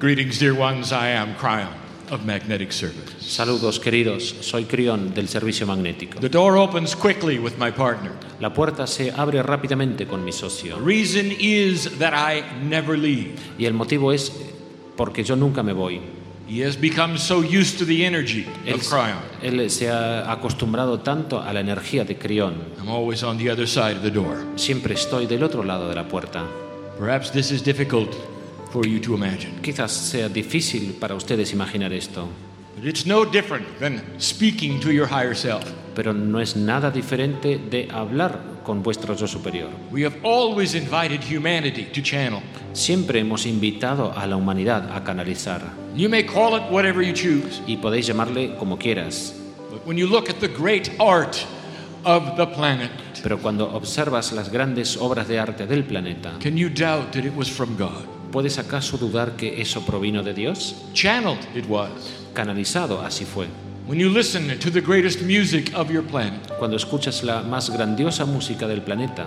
Greetings, dear ones. I am Cryon of Magnetic Service. Saludos queridos, soy Crión del servicio magnético. The door opens quickly with my partner. La puerta se abre rápidamente con mi The socio reason is that I never leave. y el motivo es porque yo nunca me voy. He has become so used to the energy Él, of Cryon. él se ha acostumbrado tanto a la energía de Crión. I'm always on the other side of the door. Siempre estoy del otro lado de la puerta. Perhaps this is difficult for you to imagine. Quizás sea difícil para ustedes imaginar esto, But it's no different than speaking to your higher self. pero no es nada diferente de hablar con vuestro yo superior. We have always invited humanity to channel. Siempre hemos invitado a la humanidad a canalizar You may call it whatever you choose, y podéis llamarle como quieras, but when you look at the great art of the planet, pero cuando observas las grandes obras de arte del planeta, can you doubt that it was from God? ¿Puedes acaso dudar que eso provino de Dios? Channeled it was. Canalizado así fue. When you listen to the greatest music of your planet, Cuando escuchas la más grandiosa música del planeta,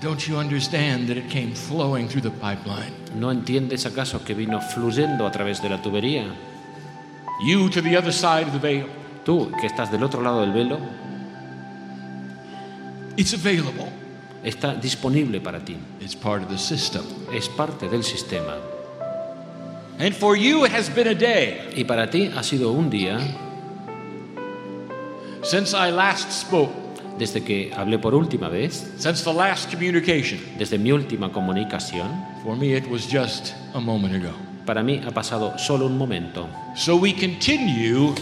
don't you understand that it came flowing through the pipeline? ¿no entiendes acaso que vino fluyendo a través de la tubería? You to the other side of the veil. Tú, que estás del otro lado del velo, It's available. Está disponible para ti. It's part of the system. Es parte del sistema. And for you, it has been a day Y para ti ha sido un día, since I last spoke, desde que hablé por última vez, since the last communication. desde mi última comunicación, For me, it was just a moment ago. para mí ha pasado solo un momento. So we continue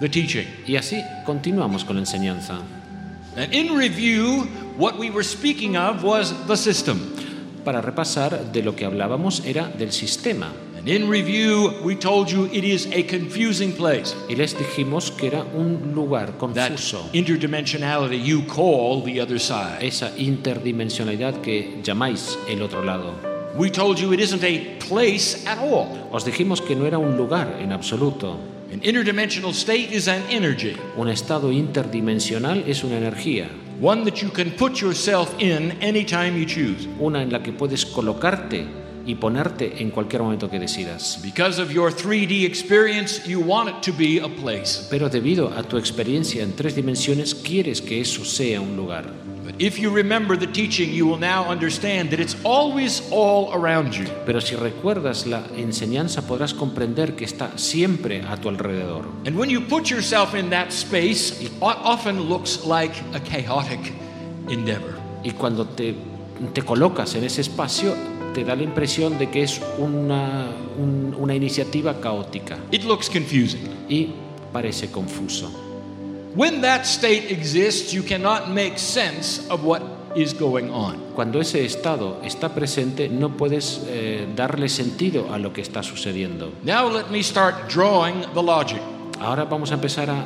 the teaching. Y así continuamos con la enseñanza. And in review, what we were speaking of was the system. Para repasar, de lo que hablábamos era del sistema. And in review, we told you it is a confusing place. Y les dijimos que era un lugar That confuso. interdimensionality you call the other side. Esa interdimensionalidad que llamáis el otro lado. We told you it isn't a place at all. Os dijimos que no era un lugar en absoluto. An interdimensional state is an energy, Un estado interdimensional es una energía, one that you can put yourself in anytime you choose. una en la que puedes colocarte y ponerte en cualquier momento que decidas. Because of your 3D experience, you want it to be a place. Pero debido a tu experiencia en tres dimensiones, quieres que eso sea un lugar. If you remember the teaching, you will now understand that it's always all around you. Pero si recuerdas la enseñanza, podrás comprender que está siempre a tu alrededor. And when you put yourself in that space, it often looks like a chaotic endeavor. Y cuando te, te colocas en ese espacio, te da la impresión de que es una, un- una iniciativa caótica It looks confusing. y parece confuso. When that state exists, you cannot make sense of what is going on. Cuando ese estado está presente, no puedes eh, darle sentido a lo que está sucediendo. Now let me start drawing the logic. Ahora vamos a empezar a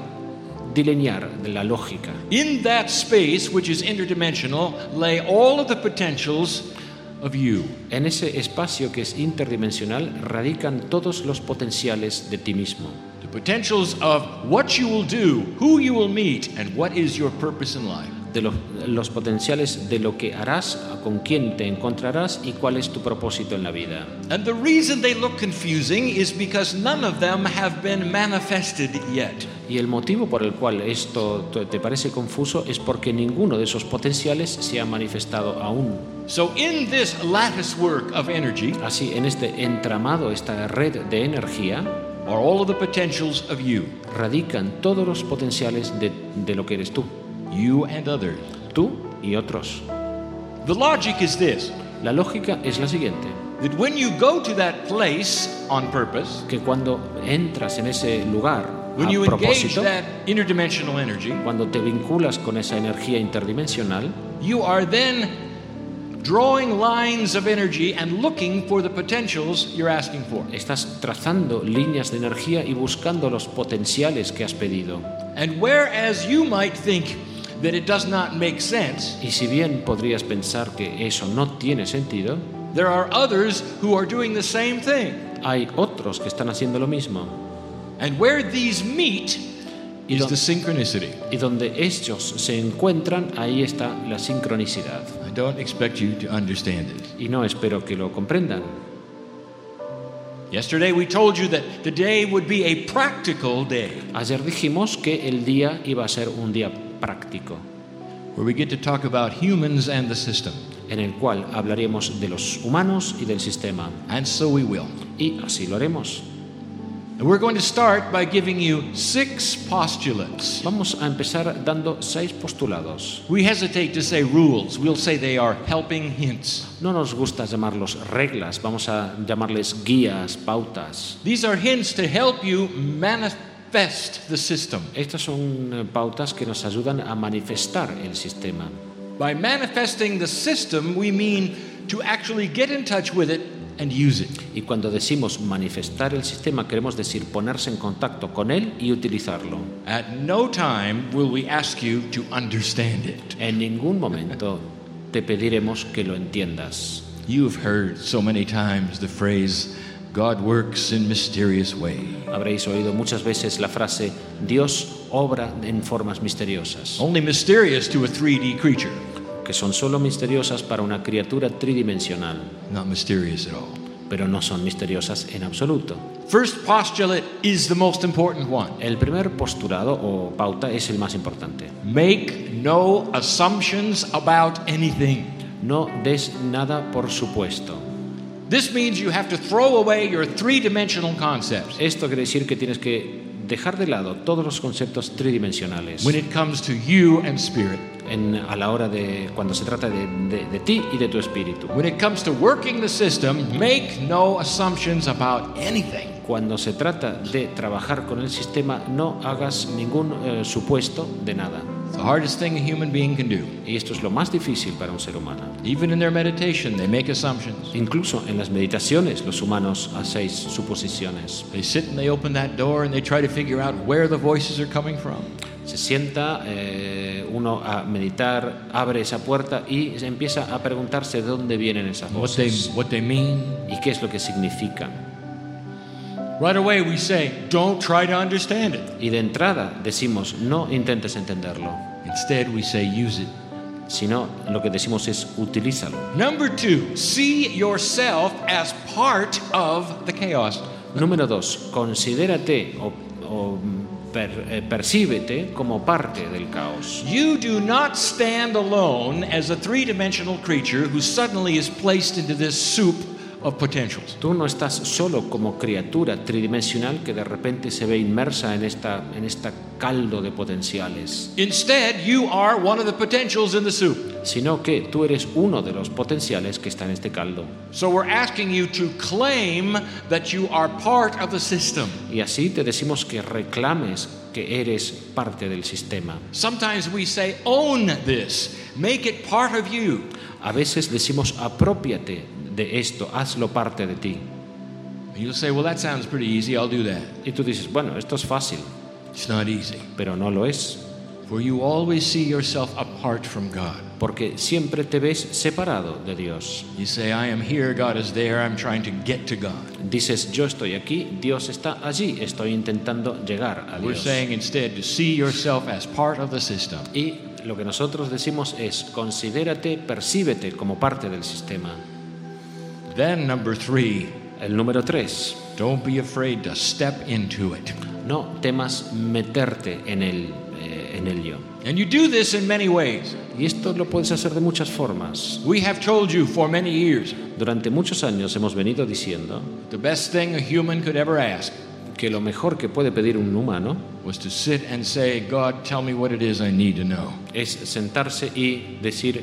delinear de la lógica. In that space, which is interdimensional, lay all of the potentials of you. En ese espacio que es interdimensional radican todos los potenciales de ti mismo. Potentials of what you will do, who you will meet, and what is your purpose in life. De lo- los potenciales de lo que harás, con quién te encontrarás y cuál es tu propósito en la vida. And the reason they look confusing is because none of them have been manifested yet. Y el motivo por el cual esto te parece confuso es porque ninguno de esos potenciales se ha manifestado aún. So, in this lattice work of energy Así, en este entramado, esta red de energía, are all of the potentials of you, radican todos los potenciales de, de lo que eres tú, you and others. tú y otros. The logic is this La lógica es la siguiente, that when you go to that place on purpose, que cuando entras en ese lugar when you a engage propósito, that interdimensional energy, cuando te vinculas con esa energía interdimensional, you are then drawing lines of energy and looking for the potentials you're asking for. estás trazando líneas de energía y buscando los potenciales que has pedido. And whereas you might think that it does not make sense, Y si bien podrías pensar que eso no tiene sentido, there are others who are doing the same thing. hay otros que están haciendo lo mismo. And where these meet is Lo- the synchronicity. Y donde ellos se encuentran, ahí está la sincronicidad. I don't expect you to understand it. Y no espero que lo comprendan. Yesterday we told you that the day would be a practical day Ayer dijimos que el día iba a ser un día práctico, where we get to talk about humans and the system. en el cual hablaríamos de los humanos y del sistema. And so we will. Y así lo haremos. And we're going to start by giving you six postulates. Vamos a empezar dando seis postulados. We hesitate to say rules, we'll say they are helping hints. No nos gusta llamarlos reglas, vamos a llamarles guías, pautas. These are hints to help you manifest the system. Estas son eh, pautas que nos ayudan a manifestar el sistema. By manifesting the system, we mean to actually get in touch with it and use it. Y cuando decimos manifestar el sistema, queremos decir ponerse en contacto con él y utilizarlo. At no time will we ask you to understand it. En ningún momento te pediremos que lo entiendas. You've heard so many times the phrase, God works in mysterious ways. Habréis oído muchas veces la frase Dios obra en formas misteriosas, Only mysterious to a 3D creature, que son solo misteriosas para una criatura tridimensional, not mysterious at all. pero no son misteriosas en absoluto. First postulate is the most important one. El primer postulado o pauta es el más importante. Make no assumptions about anything. No des nada por supuesto. This means you have to throw away your three dimensional concepts Esto quiere decir que tienes que dejar de lado todos los conceptos tridimensionales when it comes to you and spirit. En- a la hora de cuando se trata de, de- de ti y de tu espíritu. When it comes to working the system, make no assumptions about anything. Cuando se trata de trabajar con el sistema, no hagas ningún eh, supuesto de nada. It's the hardest thing a human being can do. Y esto es lo más difícil para un ser humano. Even in their meditation, they make assumptions. Incluso en las meditaciones los humanos hacéis suposiciones. They sit and they open that door and they try to figure out where the voices are coming from. Se sienta eh, uno a meditar, abre esa puerta y se empieza a preguntarse de dónde vienen esas what they, voces what they mean. y qué es lo que significan. Right away, we say, don't try to understand it. Y de entrada decimos, no intentes entenderlo, Instead, we say, use it. sino lo que decimos es utilízalo. Number two, see yourself as part of the chaos. Número dos, considérate o, o per- eh, percíbete como parte del caos. You do not stand alone as a three dimensional creature who suddenly is placed into this soup of potentials. Tú no estás solo como criatura tridimensional que de repente se ve inmersa en esta en esta caldo de potenciales, Instead, you are one of the potentials in the soup. sino que tú eres uno de los potenciales que está en este caldo. So we're asking you to claim that you are part of the system. Y así te decimos que reclames que eres parte del sistema. Sometimes we say, own this, make it part of you. A veces decimos apropiate de esto, hazlo parte de ti. And you'll say, well, that sounds pretty easy, I'll do that. Y tú dices, bueno, esto es fácil, It's not easy. pero no lo es, For you always see yourself apart from God. porque siempre te ves separado de Dios. You say, I am here, God is there, I'm trying to get to God. Dices, yo estoy aquí, Dios está allí, estoy intentando llegar a We're Dios. saying instead to see yourself as part of the system. Y lo que nosotros decimos es, considérate, percíbete como parte del sistema. Then, number three, El número tres, don't be afraid to step into it. no temas meterte en, el, eh, en ello. And you do this in many ways. Y esto lo puedes hacer de muchas formas. We have told you for many years Durante muchos años hemos venido diciendo the best thing a human could ever ask que lo mejor que puede pedir un humano was to sit and say, God, tell me what it is I need to know. es sentarse y decir,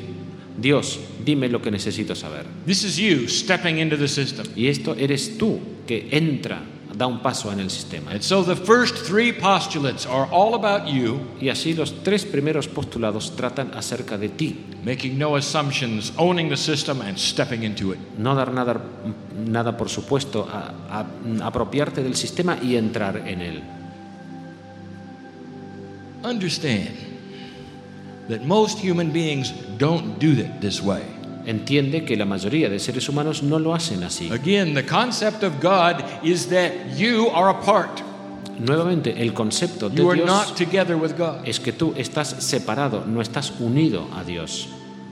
Dios, dime lo que necesito saber. This is you stepping into the system. Y esto eres tú que entra, da un paso en el sistema. And so the first three postulates are all about you, Y así los tres primeros postulados tratan acerca de ti. making no assumptions, owning the system, and stepping into it. No dar nada, nada por supuesto, a, a- apropiarte del sistema y entrar en él. Understand that most human beings don't do it this way. Entiende que la mayoría de seres humanos no lo hacen así. Again, the concept of God is that you are apart. Nuevamente, el concepto de You are Dios not together with God. es que tú estás separado, no estás unido a Dios.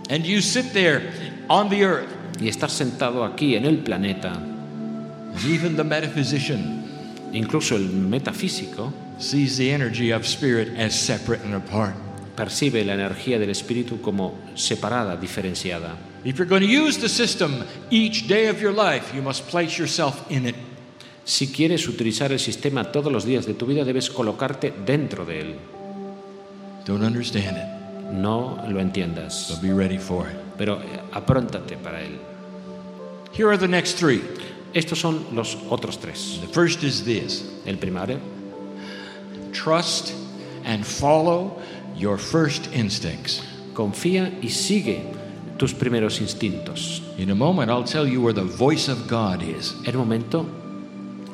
And you sit there on the earth Y estás sentado aquí en el planeta even the metaphysician Incluso el metafísico sees the energy of spirit as separate and apart. Percibe la energía del espíritu como separada, diferenciada. If you're going to use the system each day of your life, you must place yourself in it. Si quieres utilizar el sistema todos los días de tu vida, debes colocarte dentro de él. Don't understand it, No lo entiendas, but be ready for it. pero eh, apróntate para él. Here are the next three. Estos son los otros tres. The first is this El primario, trust and follow your first instincts. confía y sigue tus primeros instintos. In a moment, I'll tell you where the voice of God is. En un momento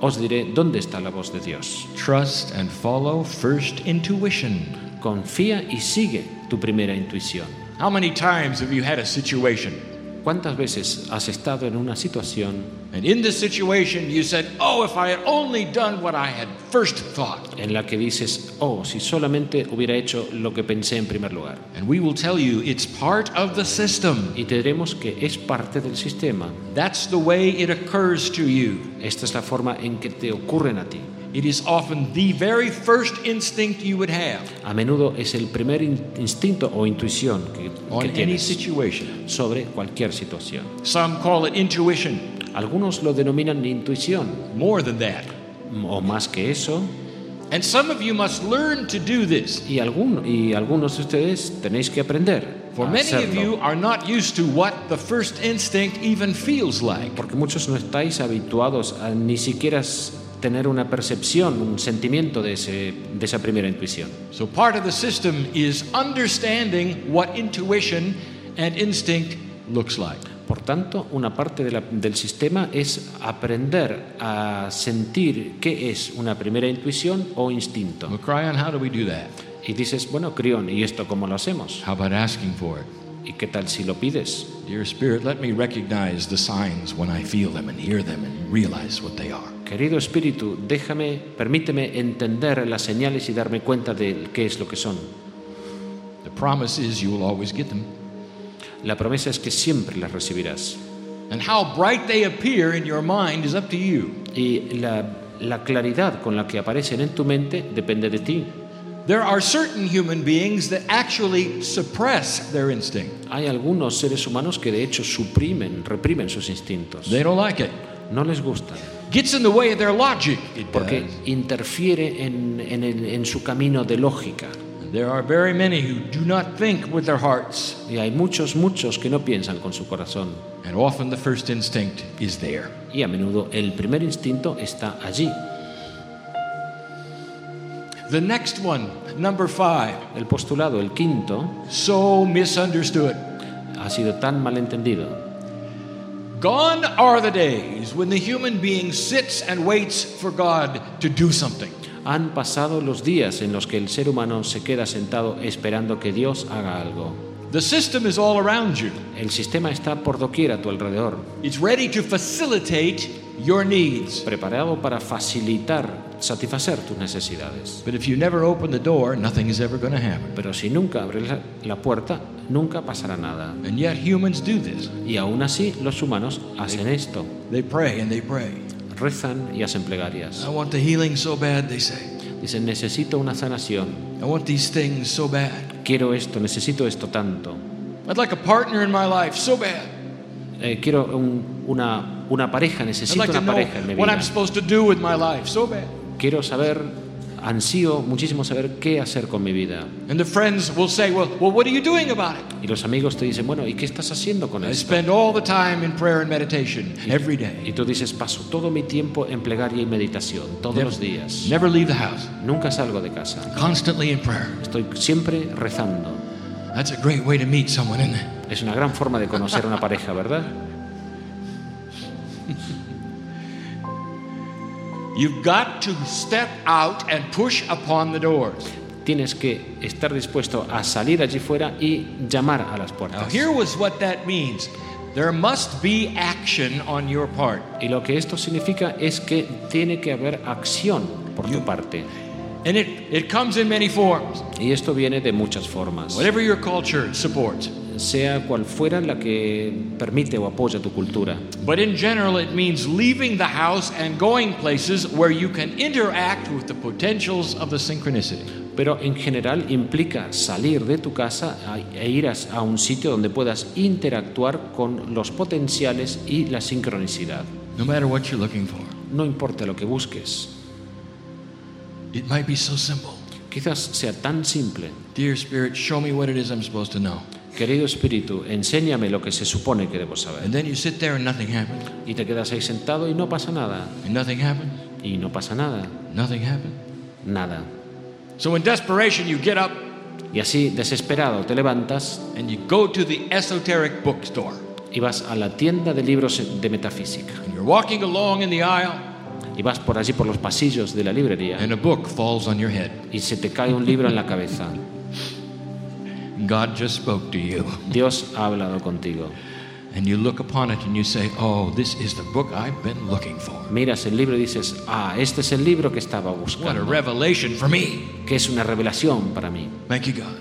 os diré dónde está la voz de Dios. Trust and follow first intuition. Confía y sigue tu primera intuición. How many times have you had a situation ¿Cuántas veces has estado en una situación and in this situation you said, Oh, if I had only done what I had first thought? en la que dices, oh, si solamente hubiera hecho lo que pensé en primer lugar? And we will tell you it's part of the system. Y te diremos que es parte del sistema. That's the way it occurs to you. Esta es la forma en que te ocurren a ti. It is often the very first instinct you would have A menudo es el primer in- instinto o intuición que, on que any tienes situation. sobre cualquier situación. Some call it intuition. Algunos lo denominan intuición, More than that. o más que eso, And some of you must learn to do this. y, algunos de ustedes tenéis que aprender For many of you are not used to what the first instinct even feels like. Porque muchos no estáis habituados a ni siquiera tener una percepción, un sentimiento de, ese, de esa primera intuición. So part of the system is understanding what intuition and instinct looks like. Por tanto, una parte de la- del sistema es aprender a sentir qué es una primera intuición o instinto. Well, Cryon, how do we do that? Y dices, bueno, Crión, ¿y esto cómo lo hacemos? How about asking for it? ¿Y qué tal si lo pides? Dear Spirit, let me recognize the signs when I feel them and hear them and realize what they are. Querido Espíritu, déjame, permíteme entender las señales y darme cuenta de qué es lo que son. The promise is you will always get them. La promesa es que siempre las recibirás. And how bright they appear in your mind is up to you. Y la, la claridad con la que aparecen en tu mente depende de ti. There are certain human beings that actually suppress their instinct. Hay algunos seres humanos que de hecho suprimen, reprimen sus instintos. They don't like it. No les gustan, Gets in the way of their logic. It porque does. interfiere en, en el- en su camino de lógica. There are very many who do not think with their hearts, Y hay muchos, muchos que no piensan con su corazón. and often the first instinct is there. Y a menudo el primer instinto está allí. The next one, number five, El postulado, el quinto, so misunderstood. ha sido tan malentendido. Gone are the days when the human being sits and waits for God to do something. Han pasado los días en los que el ser humano se queda sentado esperando que Dios haga algo. The system is all around you. El sistema está por doquier a tu alrededor, It's ready to facilitate your needs. preparado para facilitar, satisfacer tus necesidades. But if you never open the door, nothing is ever going to happen. Pero si nunca abres la, la puerta, nunca pasará nada. And yet humans do this. Y aún así los humanos hacen esto, They pray and they pray. rezan y hacen plegarias. I want the healing so bad, they say. Dicen, necesito una sanación, I want these things so bad. quiero esto, necesito esto tanto. I'd like a partner in my life so bad. Eh, quiero un- una, una pareja, necesito like una pareja en mi what vida. I'm supposed to do with my life so bad. Quiero saber, ansío muchísimo saber qué hacer con mi vida. And the friends will say, Well, well what are you doing about it? Y los amigos te dicen, bueno, ¿y qué estás haciendo con I esto? spend all the time in prayer and meditation every Y tú dices, paso todo mi tiempo en plegaria y meditación, todos los días. Never leave the house. Nunca salgo de casa. Constantly in prayer. Estoy siempre rezando. That's a great way to meet someone, isn't it? Es una gran forma de conocer a una pareja, ¿verdad? You've got to step out and push upon the doors. Tienes que estar dispuesto a salir allí fuera y llamar a las Now, puertas. here was what that means there must be action on your part. Y lo que esto significa es que tiene que haber acción por tu parte. And it, it comes in many forms, Y esto viene de muchas formas. whatever your culture supports. Sea cual fuera la que permite o apoya tu cultura. But in general, it means leaving the house and going places where you can interact with the potentials of the synchronicity. Pero en general implica salir de tu casa e ir a, a un sitio donde puedas interactuar con los potenciales y la sincronicidad. No matter what you're looking for, No importa lo que busques, it might be so simple. quizás sea tan simple. Dear Spirit, show me what it is I'm supposed to know. Querido Espíritu, enséñame lo que se supone que debo saber. And then you sit there and nothing happens. Y te quedas ahí sentado y no pasa nada. And nothing happens. Y no pasa nada. Nothing happens. Nada. So in desperation, you get up Y así, desesperado, te levantas and you go to the esoteric bookstore. y vas a la tienda de libros de metafísica. And you're walking along in the aisle, Y vas por allí por los pasillos de la librería and a book falls on your head. y se te cae un libro en la cabeza. God just spoke to you. Dios ha hablado contigo. And you look upon it and you say, Oh, this is the book I've been looking for. Miras el libro y dices, ah, este es el libro que estaba buscando." What a revelation for me. que es una revelación para mí. Thank you, God.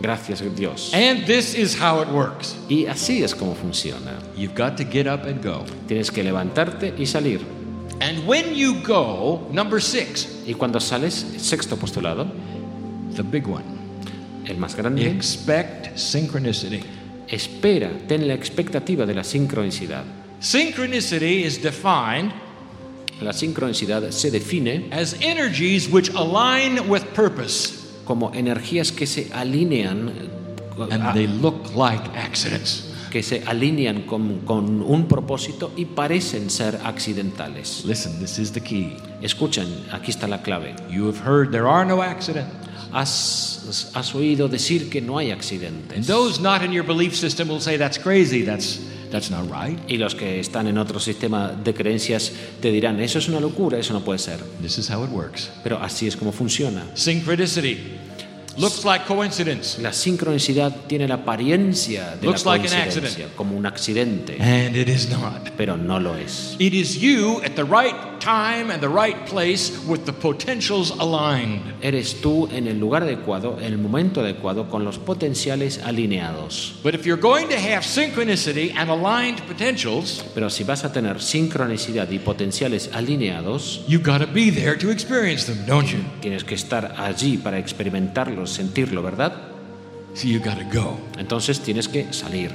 Gracias Dios. And this is how it works. Y así es como funciona. You've got to get up and go. Tienes que levantarte y salir. And when you go, number six, Y cuando sales, sexto postulado, the big one, el más grande, expect synchronicity. espera, ten la expectativa de la sincronicidad. Synchronicity is defined La sincronicidad se define as energies which align with purpose como energías que se alinean and a- they look like accidents. que se alinean con, con un propósito y parecen ser accidentales. Listen, this is the key. Escuchen, aquí está la clave. You have heard there are no accidents. Has, has oído decir que no hay accidentes. those not in your belief system will say that's crazy. That's that's not right. Y los que están en otro sistema de creencias te dirán, eso es una locura, eso no puede ser. This is how it works. Pero así es como funciona. Synchronicity looks like coincidence, La sincronicidad tiene la apariencia de Looks la like an coincidencia, accident. como un accidente, and it is not. pero no lo es. It is you at the right time and the right place with the potentials aligned. Eres tú en el lugar adecuado, en el momento adecuado, con los potenciales alineados. But if you're going to have synchronicity and aligned potentials, Pero si vas a tener sincronicidad y potenciales alineados, you've got to be there to experience them, don't you? tienes que estar allí para sentirlo, ¿verdad? So you've got to go. Entonces tienes que salir.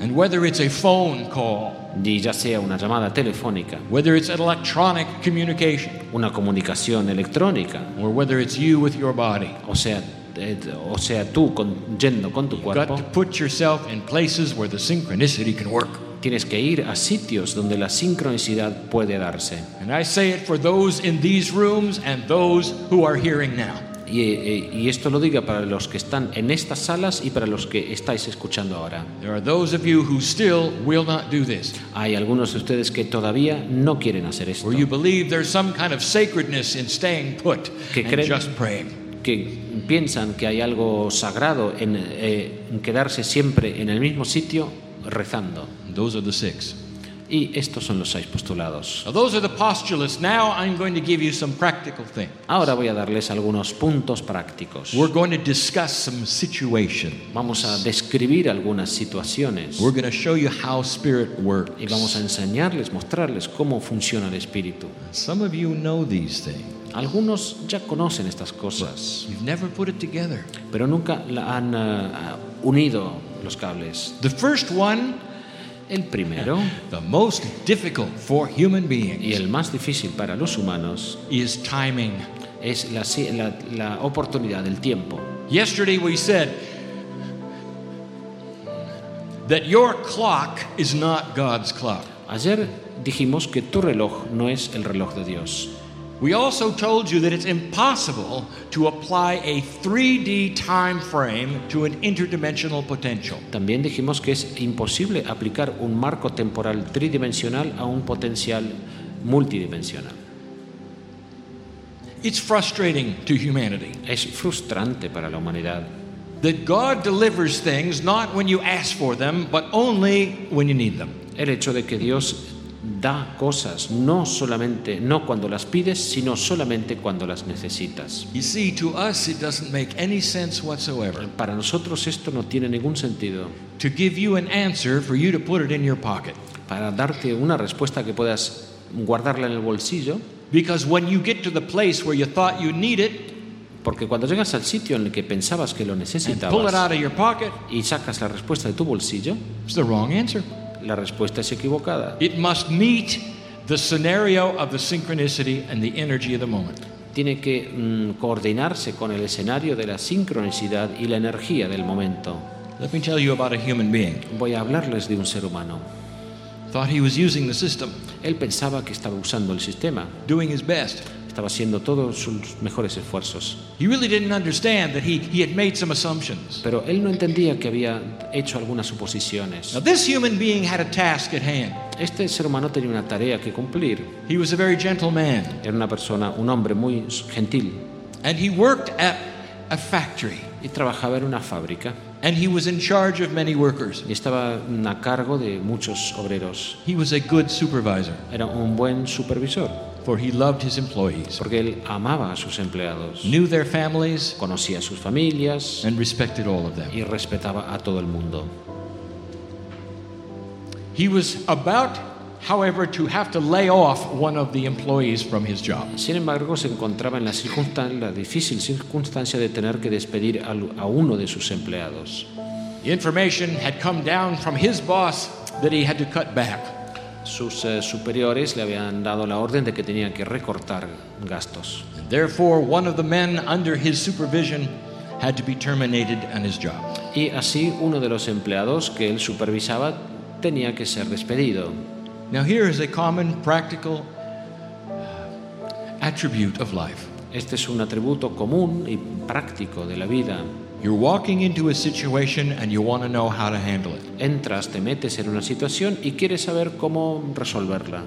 And whether it's a phone call, Y ya sea una llamada telefónica, whether it's an electronic communication, una comunicación electrónica, or whether it's you with your body, o sea, eh, o sea tú con- yendo con tu got cuerpo, to put yourself in places where the synchronicity can work. tienes que ir a sitios donde la sincronicidad puede darse. And I say it for those in these rooms and those who are hearing now. Y, eh, y esto lo diga para los que están en estas salas y para los que estáis escuchando ahora. There are those of you who still will not do this, Hay algunos de ustedes que todavía no quieren hacer esto, or you believe there's some kind of sacredness in staying put Que creen- just praying. que piensan que hay algo sagrado en, eh, quedarse siempre en el mismo sitio rezando. Those are the six. Y estos son los seis postulados. Now, those are the postulates. Now I'm going to give you some practical things. Ahora voy a darles algunos puntos prácticos. We're going to discuss some situations. Vamos a describir algunas situaciones We're going to show you how spirit works. y vamos a enseñarles, mostrarles cómo funciona el espíritu. Some of you know these things. Algunos ya conocen estas cosas, You've never put it together. pero nunca la han ah, unido los cables. The first one, El primero the most difficult for human y beings, el más difícil para los humanos is timing. es la, la- la oportunidad del tiempo. Yesterday we said that your clock is not God's clock. Ayer dijimos que tu reloj no es el reloj de Dios. We also told you that it's impossible to apply a 3D time frame to an interdimensional potential. También dijimos que es imposible aplicar un marco temporal tridimensional a un potencial multidimensional. It's frustrating to humanity Es frustrante para la humanidad that God delivers things not when you ask for them, but only when you need them. el hecho de que Dios da cosas no solamente no cuando las pides, sino solamente cuando las necesitas. You see, to us, it doesn't make any sense whatsoever Para nosotros esto no tiene ningún sentido. to give you an answer for you to put it in your pocket. Para darte una respuesta que puedas guardarla en el bolsillo, Because when you get to the place where you thought you need it porque cuando llegas al sitio en el que pensabas que lo necesitabas pocket, y sacas la respuesta de tu bolsillo, it's the wrong answer. La respuesta es equivocada. It must meet the scenario of the synchronicity and the energy of the moment. Tiene que mm, coordinarse con el escenario de la sincronicidad y la energía del momento. Let me tell you about a human being. Voy a hablarles de un ser humano. Thought he was using the system, Él pensaba que estaba usando el sistema, doing his best. Estaba haciendo todos sus mejores esfuerzos, He really didn't understand that he, he had made some assumptions. pero él no entendía que había hecho algunas suposiciones. Now, this human being had a task at hand. Este ser humano tenía una tarea que cumplir. He was a very gentle man, Era una persona, un hombre muy gentil and he worked at a factory, y trabajaba en una fábrica and he was in charge of many workers. y estaba a cargo de muchos obreros. He was a good supervisor, Era un buen supervisor for he loved his employees, porque él amaba a sus empleados, knew their families, conocía a sus familias and respected all of them. y respetaba a todo el mundo. He was about, however, to have to lay off one of the employees from his job. Sin embargo, se encontraba en la, la difícil circunstancia de tener que despedir a uno de sus empleados. The information had come down from his boss that he had to cut back. Sus eh, superiores le habían dado la orden de que tenía que recortar gastos. Therefore, one of the men under his supervision had to be terminated on his job. Y así uno de los empleados que él supervisaba tenía que ser despedido. Now, here is a common practical attribute of life. Este es un atributo común y práctico de la vida. You're walking into a situation and you want to know how to handle it. Entras, te metes en una situación y quieres saber cómo resolverla.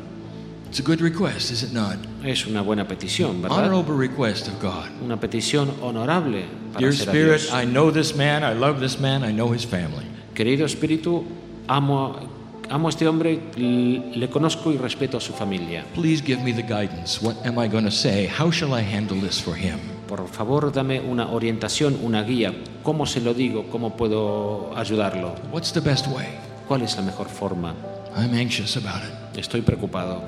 It's a good request, is it not? Es una buena petición, ¿verdad? Honorable request of God. Una petición honorable para Dear a Spirit, Dios. I know this man, I love this man, I know his family. Querido Espíritu, amo, amo a este hombre, le conozco y respeto a su familia. Please give me the guidance. What am I going to say? How shall I handle this for him? Por favor, dame una orientación, una guía. ¿Cómo se lo digo? ¿Cómo puedo ayudarlo? What's the best way? ¿Cuál es la mejor forma? I'm anxious about it. Estoy preocupado.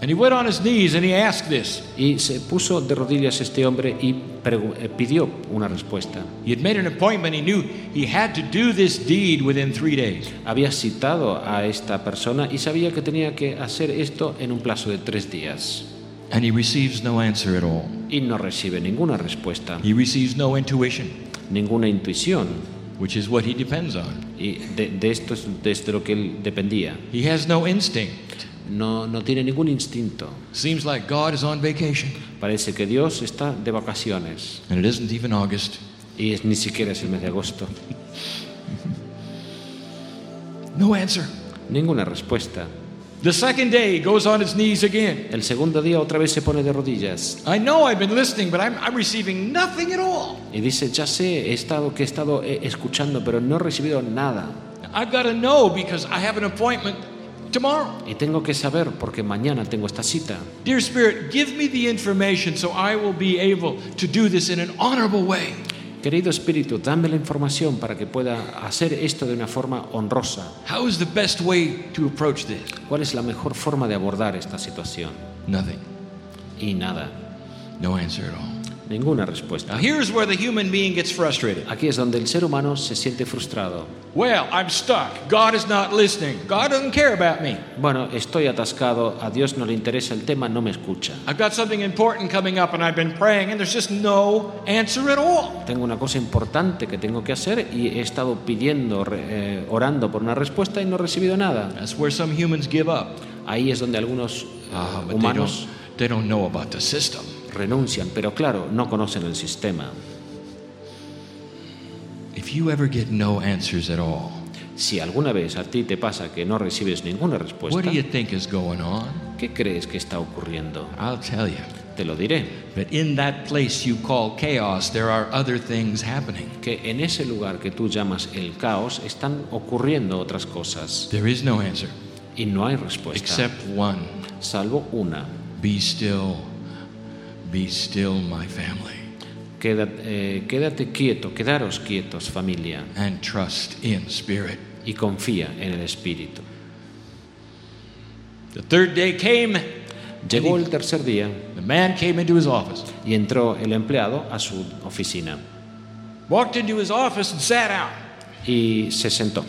And he went on his knees and he asked this. Y se puso de rodillas este hombre y eh, pidió una respuesta. He had made an appointment. He knew he had to do this deed within three days. Había citado a esta persona y sabía que tenía que hacer esto en un plazo de tres días. And he receives no answer at all. Y no recibe ninguna respuesta, He receives no intuition, ninguna intuición. which is what he depends on. Y de, de esto es de lo que él dependía. He has no instinct. No, no tiene ningún instinto. Seems like God is on vacation. Parece que Dios está de vacaciones. And it isn't even August. Y es, ni siquiera es el mes de agosto. No answer. Ninguna respuesta. The second day he goes on his knees again. El segundo día otra vez se pone de rodillas I know I've been listening, but I'm, I'm receiving nothing at all. y dice, ya sé, he estado, que he estado eh, escuchando, pero no he recibido nada. I've got to know because I have an appointment tomorrow. Y tengo que saber porque mañana tengo esta cita. Dear Spirit, give me the information so I will be able to do this in an honorable way. Querido Espíritu, dame la información para que pueda hacer esto de una forma honrosa. How is the best way to approach this? ¿Cuál es la mejor forma de abordar esta situación? Nothing. Y nada, No answer at all. ninguna respuesta. Now, here's where the human being gets frustrated. Aquí es donde el ser humano se siente frustrado. Well, I'm stuck. God is not listening. God doesn't care about me. Bueno, estoy atascado, a Dios no le interesa el tema, no me escucha. I've got something important coming up and I've been praying and there's just no answer at all. Tengo una cosa importante que tengo que hacer y he estado pidiendo, eh, orando por una respuesta y no he recibido nada. That's where some humans give up. Ahí es donde algunos Ah, they humanos don't, they don't know about the system. renuncian, pero claro, no conocen el sistema. If you ever get no answers at all, Si alguna vez a ti te pasa que no recibes ninguna what respuesta, do you think is going on? ¿qué crees que está ocurriendo? I'll tell you. Te lo diré, But in that place you call chaos, there are other things happening. que en ese lugar que tú llamas el caos están ocurriendo otras cosas There is no answer. Y no hay respuesta, except one salvo una. Be still, be still, my family, Quédate, eh, quédate quieto, quedaros quietos familia, and trust in spirit. y confía en el Espíritu. The third day came, Llegó el tercer día the man came into his office, y entró el empleado a su oficina walked into his office, and sat down. y se sentó.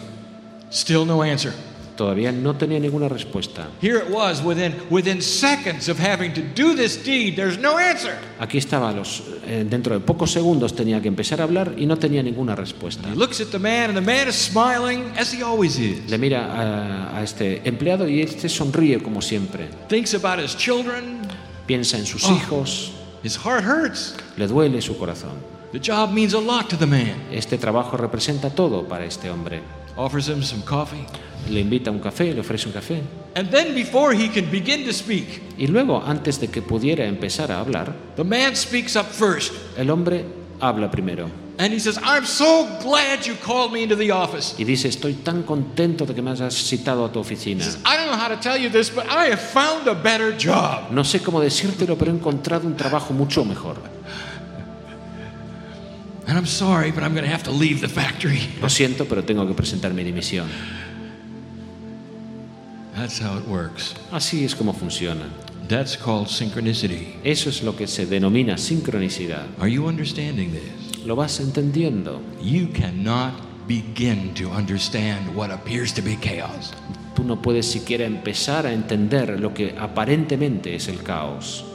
Still no answer. Todavía no tenía ninguna respuesta. Here it was within, within seconds of having to do this deed, there's no answer. Aquí estaba, los, eh, dentro de pocos segundos tenía que empezar a hablar y no tenía ninguna respuesta. He looks at the man, and the man is smiling as he always is. Le mira a, a este empleado y este sonríe como siempre. Thinks about his children. Piensa en sus Oh. hijos, His heart hurts. le duele su corazón. The job means a lot to the man. Este trabajo representa todo para este hombre. Offers him some coffee. Le invita a un café, le ofrece un café. And then, before he can begin to speak, Y luego, antes de que pudiera empezar a hablar, the man speaks up first. el hombre habla primero And he says, I'm so glad you called me into the office. y dice, estoy tan contento de que me hayas citado a tu He oficina. says, I don't know how to tell you this, but I have found a better job. No sé cómo decírtelo, pero he encontrado un trabajo mucho mejor. And I'm sorry, but I'm going to have to leave the factory. Lo siento, pero tengo que presentar mi dimisión. That's how it works. Así es como funciona. That's called synchronicity. Eso es lo que se denomina sincronicidad. Are you understanding this? ¿Lo vas entendiendo? You cannot begin to understand what appears to be chaos Tú no puedes siquiera empezar a entender lo que aparentemente es el caos.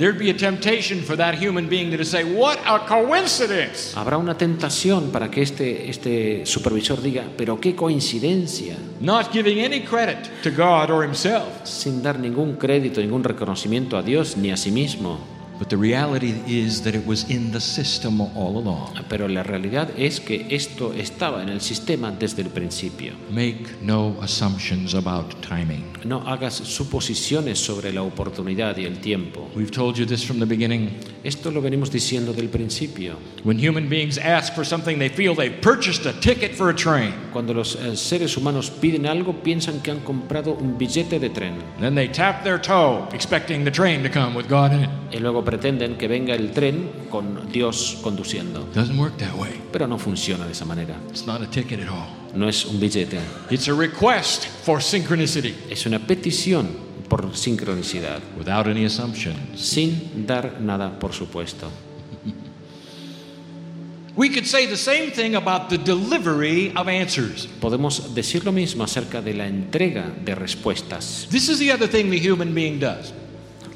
There'd be a temptation for that human being to say, What a coincidence! Habrá una tentación para que este, este supervisor diga, pero qué coincidencia, Not giving any credit to God or himself. sin dar ningún crédito, ningún reconocimiento a Dios ni a sí mismo. But the reality is that it was in the system all along. Pero la realidad es que esto estaba en el sistema desde el principio. Make no assumptions about timing. No hagas suposiciones sobre la oportunidad y el tiempo. We've told you this from the beginning. Esto lo venimos diciendo del principio. When human beings ask for something, they feel they've purchased a ticket for a train. Cuando los eh, seres humanos piden algo, piensan que han comprado un billete de tren. Then they tap their toe, expecting the train to come with God in it. Y luego pretenden que venga el tren con Dios conduciendo. Doesn't work that way. Pero no funciona de esa manera. It's not a ticket at all. No es un billete. It's a request for synchronicity Es una petición por sincronicidad, without any assumptions. sin dar nada por supuesto. We could say the same thing about the delivery of answers. Podemos decir lo mismo acerca de la entrega de respuestas, This is the other thing the human being does.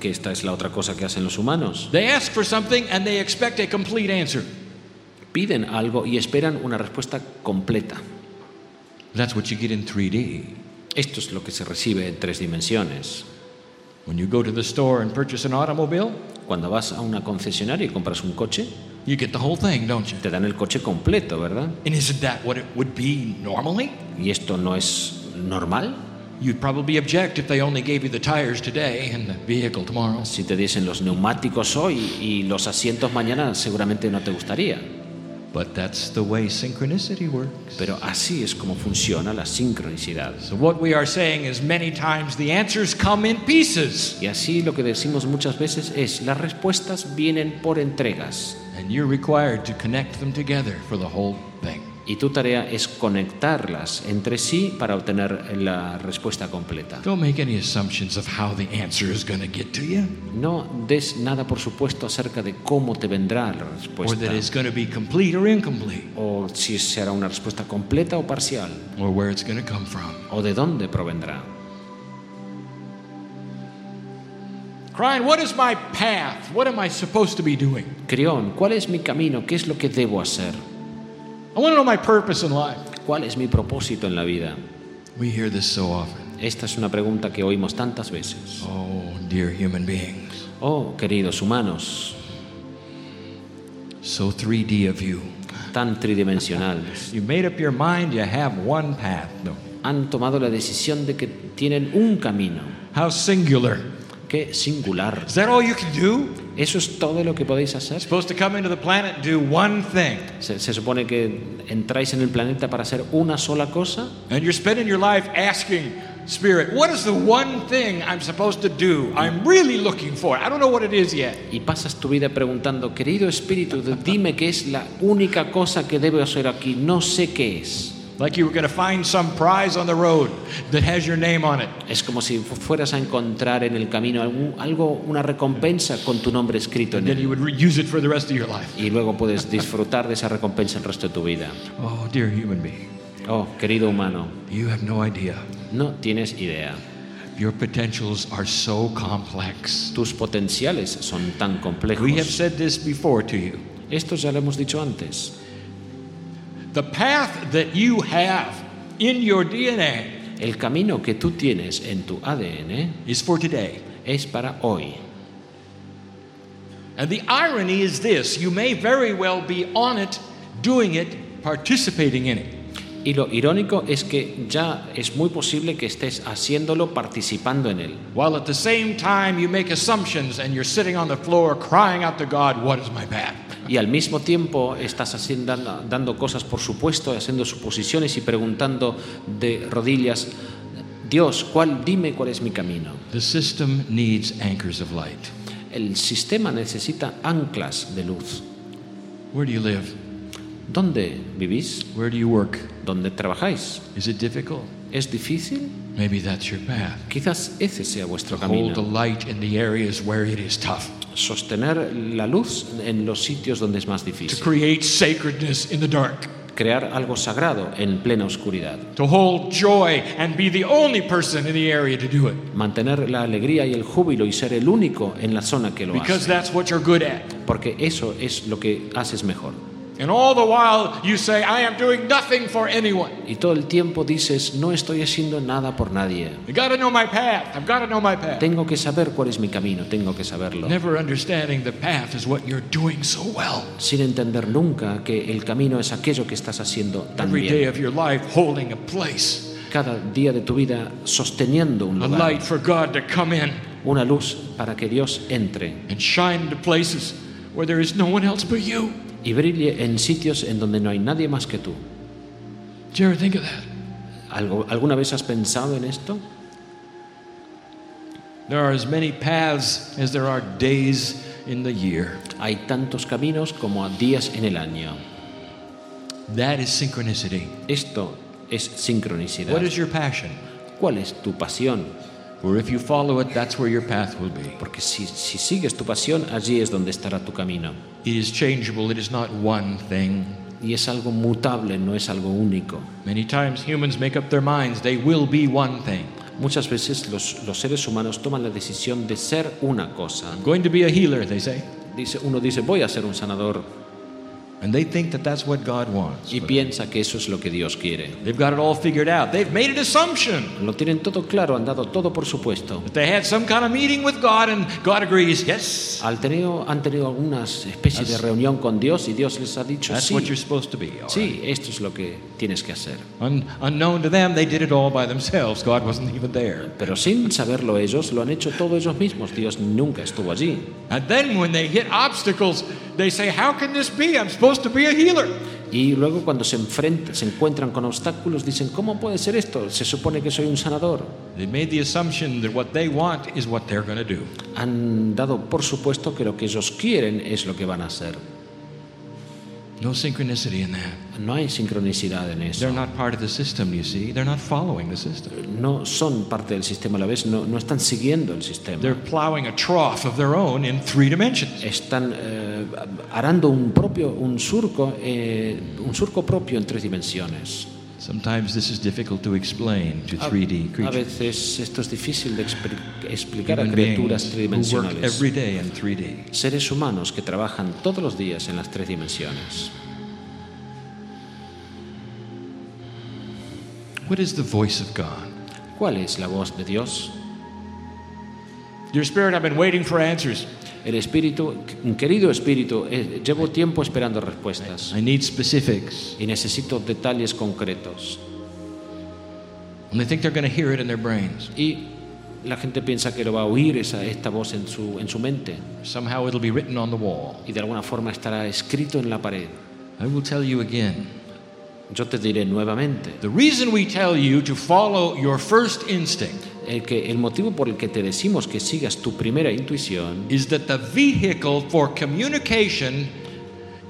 Que esta es la otra cosa que hacen los humanos. They ask for something and they expect a complete answer. Piden algo y esperan una respuesta completa. That's what you get in 3D. Esto es lo que se recibe en tres dimensiones. When you go to the store and purchase an automobile, Cuando vas a una concesionaria y compras un coche, you get the whole thing, don't you? te dan el coche completo, ¿verdad? And isn't that what it would be normally? ¿Y esto no es normal? You'd probably object if they only gave you the tires today and the vehicle tomorrow. Si te diesen los neumáticos hoy y los asientos mañana, seguramente no te gustaría. But that's the way synchronicity works. Pero así es como funciona la sincronicidad. So, what we are saying is many times the answers come in pieces, Y así lo que decimos muchas veces es, las respuestas vienen por entregas. and you're required to connect them together for the whole thing. Y tu tarea es conectarlas entre sí para obtener la respuesta completa. No des nada por supuesto acerca de cómo te vendrá la respuesta. that it's going to be complete or incomplete, O si será una respuesta completa o parcial. or where it's going to come from. O de dónde provendrá. Crying, what is my path? What am I supposed to be doing? Crión, ¿cuál es mi camino? ¿Qué es lo que debo hacer? I want to know my purpose in life. ¿Cuál es mi propósito en la vida? We hear this so often. Esta es una pregunta que oímos tantas veces. Oh, dear human beings. Oh, queridos humanos, So 3D of you. tan tridimensionales, You made up your mind you have one path. No. han tomado la decisión de que tienen un camino. How singular. Qué singular. Is that all you can do? ¿Eso es todo lo que podéis hacer? Supposed to come into the planet and do one thing. ¿Se, se supone que entráis en el planeta para hacer una sola cosa? And you're spending your life asking, Spirit, what is the one thing I'm supposed to do? I'm really looking for. I don't know what it is yet. Y pasas tu vida preguntando, querido Espíritu, dime qué es la única cosa que debo hacer aquí, no sé qué es. Like you were going to find some prize on the road that has your name on it. Es como si fu- fueras a encontrar en el camino algún- algo, una recompensa con tu nombre escrito en Then you él. would use it for the rest of your life. Y luego puedes disfrutar de esa recompensa el resto de tu vida. Oh, dear human being, Oh, querido humano, you have no idea. no tienes idea. Your potentials are so complex. Tus potenciales son tan We have complejos. said this before to you. Esto ya lo hemos dicho antes. The path that you have in your DNA El camino que tú tienes en tu ADN is for today. es para hoy. And the irony is this you may very well be on it, doing it, participating in it. Y lo irónico es que ya es muy posible que estés haciéndolo participando en él. While at the same time you make assumptions and you're sitting on the floor crying out to God, What is my path? Y al mismo tiempo estás haciendo, dando cosas por supuesto, haciendo suposiciones y preguntando de rodillas, Dios, ¿cuál, dime cuál es mi camino. The system needs anchors of light. El sistema necesita anclas de luz. Where do you live? ¿Dónde vivís? Where do you work? ¿Dónde trabajáis? Is it difficult? ¿Es difícil? Maybe that's your path. Quizás ese sea vuestro Hold the camino. light in the areas where it is tough. Sostener la luz en los sitios donde es más To difícil. create sacredness in the dark. Crear algo sagrado en plena oscuridad. To hold joy and be the only person in the area to do it. Mantener la alegría y el júbilo y ser el único en la zona que lo Because hace. that's what you're good at. Porque eso es lo que haces mejor. And all the while you say, I am doing nothing for anyone. Y todo el tiempo dices, no estoy haciendo nada por nadie. I gotta know my path. I've gotta know my path. Tengo que saber cuál es mi camino, tengo que saberlo. Never understanding the path is what you're doing so well. Sin entender nunca que el camino es aquello que estás haciendo tan Every day bien. of your life holding a place, Cada día de tu vida sosteniendo un a lugar, light for God to come in una luz para que Dios entre and shine into places where there is no one else but you. Y brille en sitios en donde no hay nadie más que tú. You ever think of that? ¿Algo- ¿Alguna vez has pensado en esto? There are as many paths as there are days in the year. Hay tantos caminos como días en el año. That is synchronicity. Esto es sincronicidad. What is your passion? ¿Cuál es tu pasión? For if you follow it, that's where your path will be. Porque si, si sigues tu pasión, allí es donde estará tu camino. It is changeable, it is not one thing. Y es algo mutable, no es algo único. Many times humans make up their minds they will be one thing. Muchas veces los, los seres humanos toman la decisión de ser una cosa. I'm going to be a healer, they say. Dice, uno dice, voy a ser un sanador And they think that that's what God wants. y piensa que eso es lo que Dios quiere. They've got it all figured out. They've made an assumption Lo tienen todo claro, han dado todo por supuesto. that they had some kind of meeting with God and God agrees, yes, Al tenido, han tenido algunas especies de reunión con Dios y Dios les ha dicho, that's sí, what you're supposed to be. all right. sí, esto es lo que tienes que hacer. Un- unknown to them, they did it all by themselves. God wasn't even there. Pero sin saberlo ellos, lo han hecho todo ellos mismos. Dios nunca estuvo allí. And then when they hit obstacles, they say, How can this be? I'm supposed to be a healer. Y luego cuando se enfrentan, se encuentran con obstáculos, dicen, ¿cómo puede ser esto? Se supone que soy un sanador. They made the assumption that what they want is what they're going to do. Han dado por supuesto que lo que ellos quieren es lo que van a hacer. No synchronicity in that. No hay sincronicidad en eso. They're not part of the system, you see. They're not following the system. No son parte del sistema a la vez, no, no están siguiendo el sistema. They're plowing a trough of their own in three dimensions. Están eh, arando un propio, un surco, eh, un surco propio en tres dimensiones. Sometimes this is difficult to explain to A, 3D a creatures. veces esto es difícil de expli- explicar a criaturas tridimensionales. every day in 3D. Seres humanos que trabajan todos los días en las tres dimensiones. What is the voice of God? ¿Cuál es la voz de Dios? Dear Spirit, I've been waiting for answers. El espíritu, querido espíritu, eh, llevo tiempo esperando respuestas I need specifics. y necesito detalles concretos. And they think they're going to hear it in their brains. Y la gente piensa que lo va a oír esa, esta voz en su, en su mente Somehow it'll be written on the wall. y de alguna forma estará escrito en la pared. I will tell you again Yo te diré nuevamente The reason we tell you to follow your first instinct el, que el motivo por el que te decimos que sigas tu primera intuición is that the vehicle for communication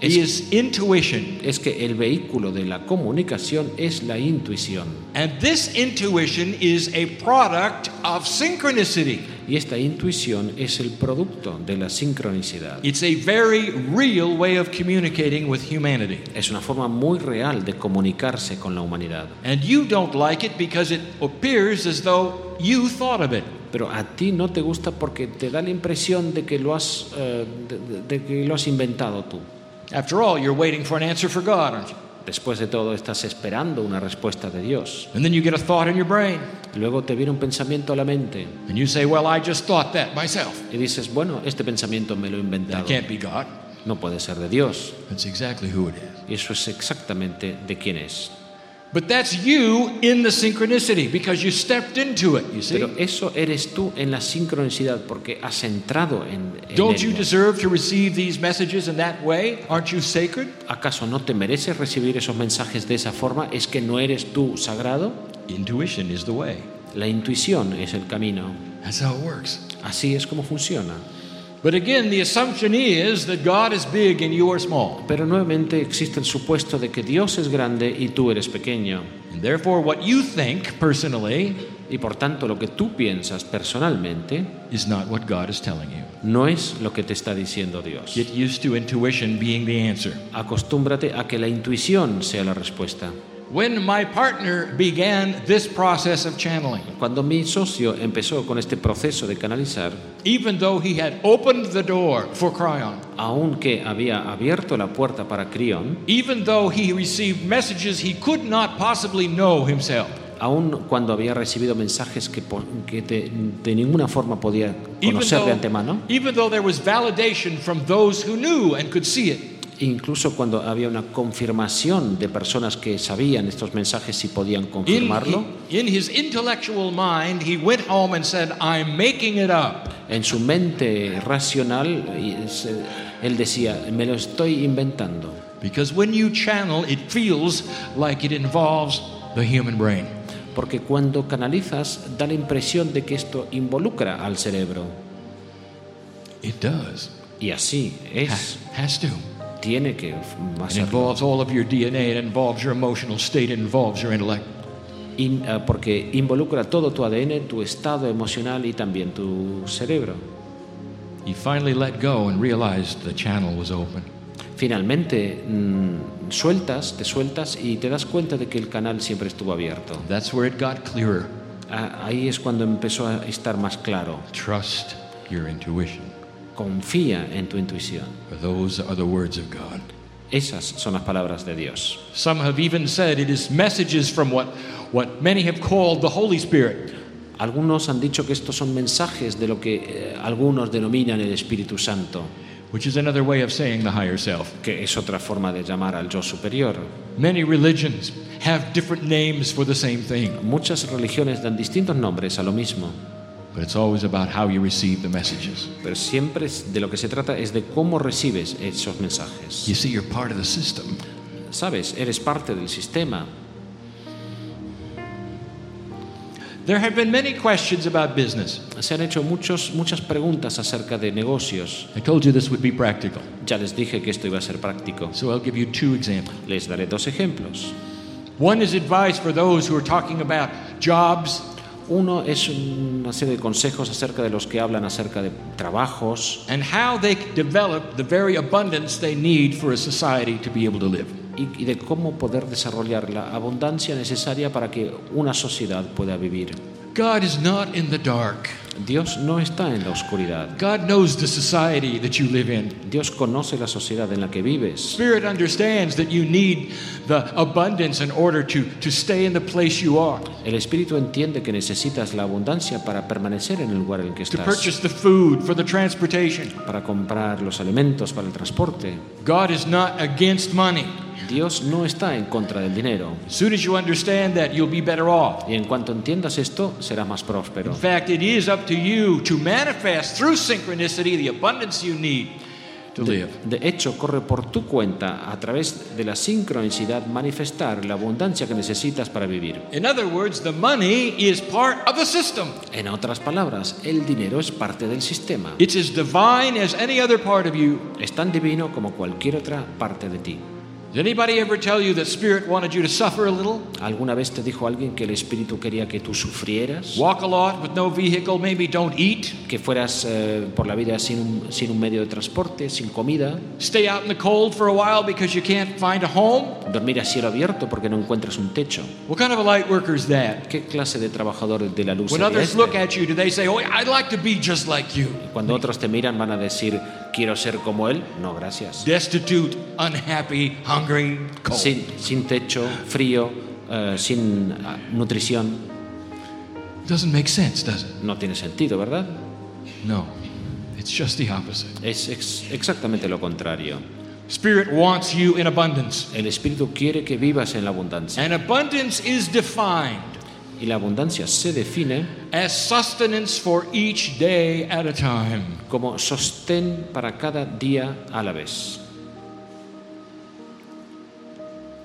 Es- is intuition. es que el vehículo de la comunicación es la intuición. And this intuition is a product of synchronicity. Y esta intuición es el producto de la sincronicidad. It's a very real way of communicating with humanity. Es una forma muy real de comunicarse con la humanidad. And you don't like it because it appears as though you thought of it. Pero a ti no te gusta porque te da la impresión de que lo has, eh, de- de- de que lo has inventado tú. After all, you're waiting for an answer for God, aren't you? Después de todo estás esperando una respuesta de Dios. And then you get a thought in your brain, Luego te viene un pensamiento a la mente and you say, Well, I just thought that myself. y dices, bueno, este pensamiento me lo he That inventado. can't be God. No puede ser de Dios. That's exactly who it is. Y eso es exactamente de quién es. But that's you in the synchronicity because you stepped into it, you see? Pero eso eres tú en la sincronicidad porque has entrado en, en Don't you deserve to receive these messages in that way? Aren't you sacred? ¿Acaso no te mereces recibir esos mensajes de esa forma? ¿Es que no eres tú sagrado? Intuition is the way. La intuición es el camino. That's how it works. Así es como funciona. But again, the assumption is that God is big and you are small. Pero nuevamente existe el supuesto de que Dios es grande y tú eres pequeño. And therefore, what you think personally Y por tanto lo que tú piensas personalmente is not what God is telling you. no es lo que te está diciendo Dios. Get used to intuition being the answer. Acostúmbrate a que la intuición sea la respuesta. When my partner began this process of channeling, Cuando mi socio empezó con este proceso de canalizar, even though he had opened the door for Cryon, aunque había abierto la puerta para Crión, even though he received messages he could not possibly know himself, aun cuando había recibido mensajes que, que de, de ninguna forma podía conocer de antemano, even though there was validation from those who knew and could see it, incluso cuando había una confirmación de personas que sabían estos mensajes y podían confirmarlo, in his intellectual mind, he went home and said, I'm making it up. en su mente racional, se- él decía, me lo estoy inventando. Because when you channel, it feels like it involves the human brain. Porque cuando canalizas da la impresión de que esto involucra al cerebro. It does. Y así es. Has to. Tiene que It involves all of your DNA, it involves your emotional state, it involves your intellect. In- eh, porque involucra todo tu ADN, tu estado emocional y también tu cerebro. Finally let go and realized the channel was open. Finalmente mm, sueltas, te sueltas y te das cuenta de que el canal siempre estuvo abierto. That's where it got clearer. Ah, Ahí es cuando empezó a estar más claro. Trust your intuition. Confía en tu intuición. Those are the words of God. Esas son las palabras de Dios. Some have even said it is messages from what, what many have called the Holy Spirit. Algunos han dicho que estos son mensajes de lo que eh, algunos denominan el Espíritu Santo, which is another way of saying the higher self. que es otra forma de llamar al yo superior. Many religions have different names for the same thing, Muchas religiones dan distintos nombres a lo mismo, but it's always about how you receive the messages. pero siempre de lo que se trata es de cómo recibes esos mensajes. You see, you're part of the system. Sabes, eres parte del sistema. There have been many questions about business. Se han hecho muchos, muchas preguntas acerca de negocios. I told you this would be practical, Ya les dije que esto iba a ser práctico. so I'll give you two examples. Les daré dos ejemplos. One is advice for those who are talking about jobs, Uno es una serie de consejos acerca de los que hablan acerca de trabajos and how they develop the very abundance they need for a society to be able to live. y de cómo poder desarrollar la abundancia necesaria para que una sociedad pueda vivir. God is not in the dark. Dios no está en la oscuridad. God knows the society that you live in. Dios conoce la sociedad en la que vives. Spirit understands that you need the abundance in order to, to stay in the place you are, El Espíritu entiende que necesitas la abundancia para permanecer en el lugar en el que estás. to purchase the food for the transportation. para comprar los alimentos para el transporte. God is not against money. Dios no está en contra del dinero. As soon as you understand that, you'll be better off. Y en cuanto entiendas esto, serás más próspero. In fact, it is up to you to manifest through synchronicity the abundance you need to live. De hecho, corre por tu cuenta a través de la sincronicidad manifestar la abundancia que necesitas para vivir. In other words, the money is part of the system. En otras palabras, el dinero es parte del sistema. It's as divine as any other part of you. Es tan divino como cualquier otra parte de ti. Did anybody ever tell you that Spirit wanted you to suffer a little? ¿Alguna vez te dijo alguien que el Espíritu quería que tú sufrieras? Walk a lot with no vehicle, maybe don't eat, Que fueras eh, por la vida sin un, sin un medio de transporte, sin comida, stay out in the cold for a while because you can't find a home? dormir a cielo abierto porque no encuentras un techo. What kind of a light worker is that? ¿Qué clase de trabajador de la luz When others este? look at you, do they say, Oh, I'd like to be just like you? Cuando otros te miran van a decir, quiero ser como él. No, gracias. Destitute, unhappy, hungry, cold. Sin, sin techo, frío, eh, sin ah, nutrición. Doesn't make sense, does it? No tiene sentido, ¿verdad? No. It's just the opposite. Es ex- exactamente lo contrario. Spirit wants you in abundance. El Espíritu quiere que vivas en la abundancia. And abundance is defined Y la abundancia se define as sustenance for each day at a time. como sostén para cada día a la vez.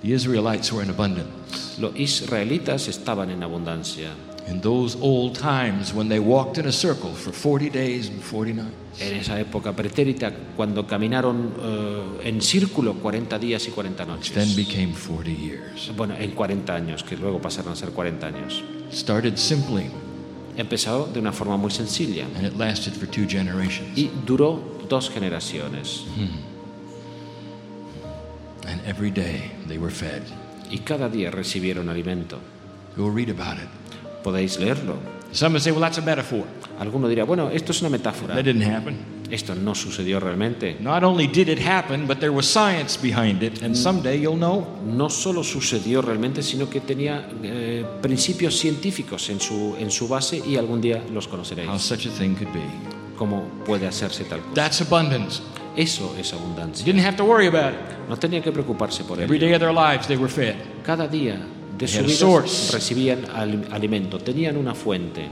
The Israelites were in abundance. Los israelitas estaban en abundancia. In those old times when they walked in a circle for 40 days and 40 nights. En esa época pretérita, cuando caminaron eh, en círculo 40 días y 40 which then became 40 years. Bueno, en 40 años, que luego pasaron a ser 40 años. Started simply, Empezó de una forma muy sencilla and it lasted for two generations. y duró dos generaciones. And every day they were fed. Y cada día recibieron alimento. You'll read about it. Podéis leerlo. Some say, well, that's a metaphor. Alguno dirá, bueno, esto es una metáfora. That didn't happen. Esto no sucedió realmente. Not only did it happen, but there was science behind it, and someday you'll know. No solo sucedió realmente, sino que tenía eh, principios científicos en su, en su base y algún día los how conoceréis. such a thing could be. Cómo puede hacerse tal cosa. That's abundance. Eso es You abundancia. didn't have to worry about it. No tenía que preocuparse por Every ello. day of their lives they were fed. Cada día de su vida recibían al- alimento, tenían una fuente.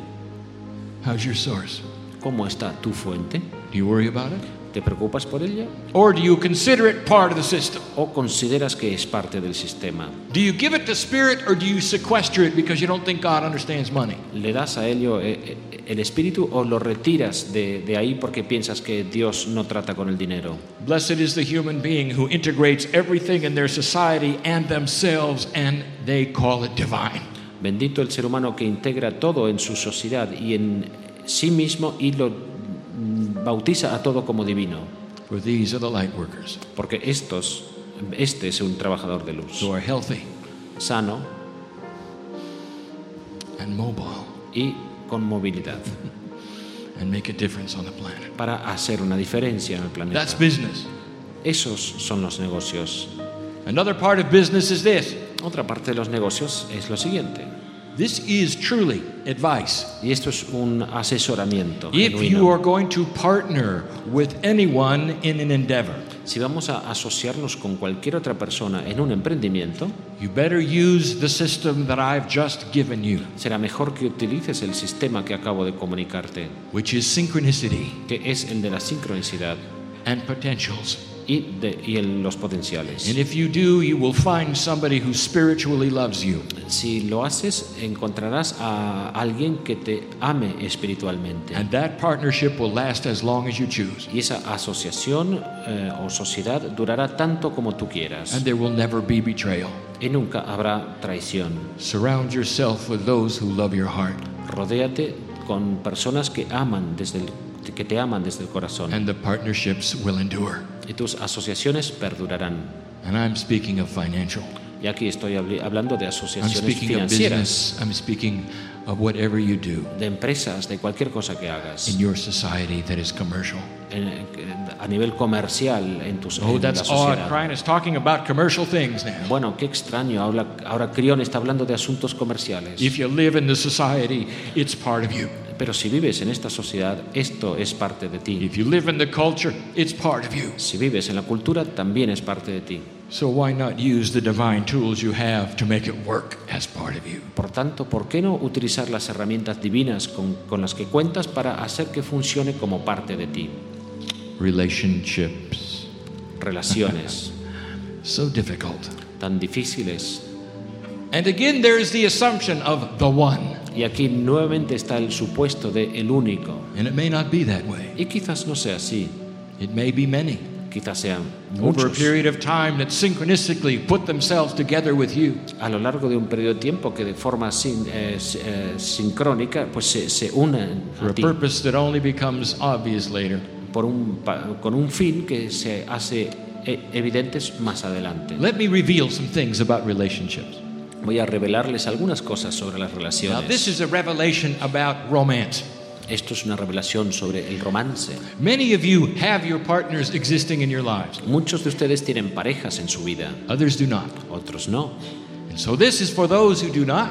How's your source? ¿Cómo está tu fuente? Do you worry about it? ¿Te preocupas por ella? Or do you consider it part of the system? ¿O consideras que es parte del sistema? Do you give it to spirit or do you sequester it because you don't think God understands money? ¿Le das a ello eh, eh, el espíritu o lo retiras de, de ahí porque piensas que Dios no trata con el dinero? Blessed is the human being who integrates everything in their society and themselves and they call it divine. Bendito el ser humano que integra todo en su sociedad y en sí mismo y lo bautiza a todo como divino. For these are the light workers Porque estos, este es un trabajador de luz, who are healthy sano and mobile y con movilidad and make a difference on the planet. para hacer una diferencia en el planeta. That's business. Esos son los negocios. Another part of business is this Otra parte de los negocios es lo siguiente. This is truly advice. Y esto es un asesoramiento. If you genuino. are going to partner with anyone in an endeavor, Si vamos a asociarnos con cualquier otra persona en un emprendimiento, you better use the system that I've just given you, será mejor que utilices el sistema que acabo de comunicarte, which is synchronicity que es el de la sincronicidad and potentials. Y, de, y el- los potenciales. And if you do, you will find somebody who spiritually loves you. Si lo haces, encontrarás a alguien que te ame espiritualmente. And that partnership will last as long as you choose. Y esa asociación eh, o sociedad durará tanto como tú quieras. And there will never be betrayal. Y nunca habrá traición. Surround yourself with those who love your heart. Rodéate con personas que aman desde el- que te aman desde el corazón. And the partnerships will endure. Y tus asociaciones perdurarán. And I'm speaking of financial. Y aquí estoy hablando de I'm asociaciones speaking of financieras, business. I'm speaking of whatever you do de empresas, de cualquier cosa que hagas, in your society that is commercial. en- a nivel comercial en, tus, Oh, en that's odd. sociedad. Brian is talking about commercial things now. Bueno, qué extraño. Ahora, ahora Crión está hablando de asuntos comerciales. If you live in the society, it's part of you. Pero si vives en esta sociedad, esto es parte de ti. If you live in the culture, it's part of you. Si vives en la cultura, también es parte de ti. So why not use the divine tools you have to make it work as part of you? Por tanto, ¿por qué no utilizar las herramientas divinas con, con las que cuentas para hacer que funcione como parte de ti? Relationships. relaciones So difficult. tan difíciles. And again, there is the assumption of the one. Y aquí nuevamente está el supuesto de el único. And it may not be that way. Y quizás no sea así, It may be many. quizás sean Over a muchos. period of time that synchronistically put themselves together with you. A lo largo de un periodo de tiempo que de forma sin- eh, eh, sincrónica pues se, se unen For a a ti purpose that only becomes obvious later. por un, con un fin que se hace eh, evidentes más adelante. Let me reveal some things about relationships. Voy a revelarles algunas cosas sobre las Now, relaciones. this is a revelation about romance. Esto es una revelación sobre el romance. Many of you have your partners existing in your lives, Muchos de ustedes tienen parejas en su vida, others do not. otros no. And so, this is for those who do not,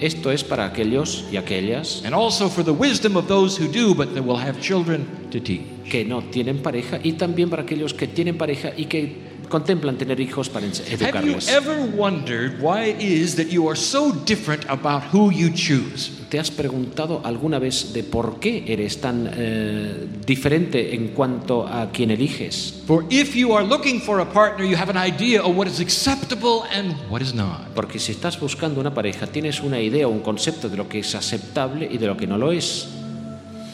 Esto es para aquellos y aquellas and also for the wisdom of those who do, but that will have children to teach. que no tienen pareja y también para aquellos que tienen pareja y que contemplan tener hijos para ens- Have you educarles. ever wondered why it is that you are so different about who you choose? ¿Te has preguntado alguna vez de por qué eres tan eh, diferente en cuanto a quien eliges? For if you are looking for a partner, you have an idea of what is acceptable and what is not. Porque si estás buscando una pareja, tienes una idea o un concepto de lo que es aceptable y de lo que no lo es.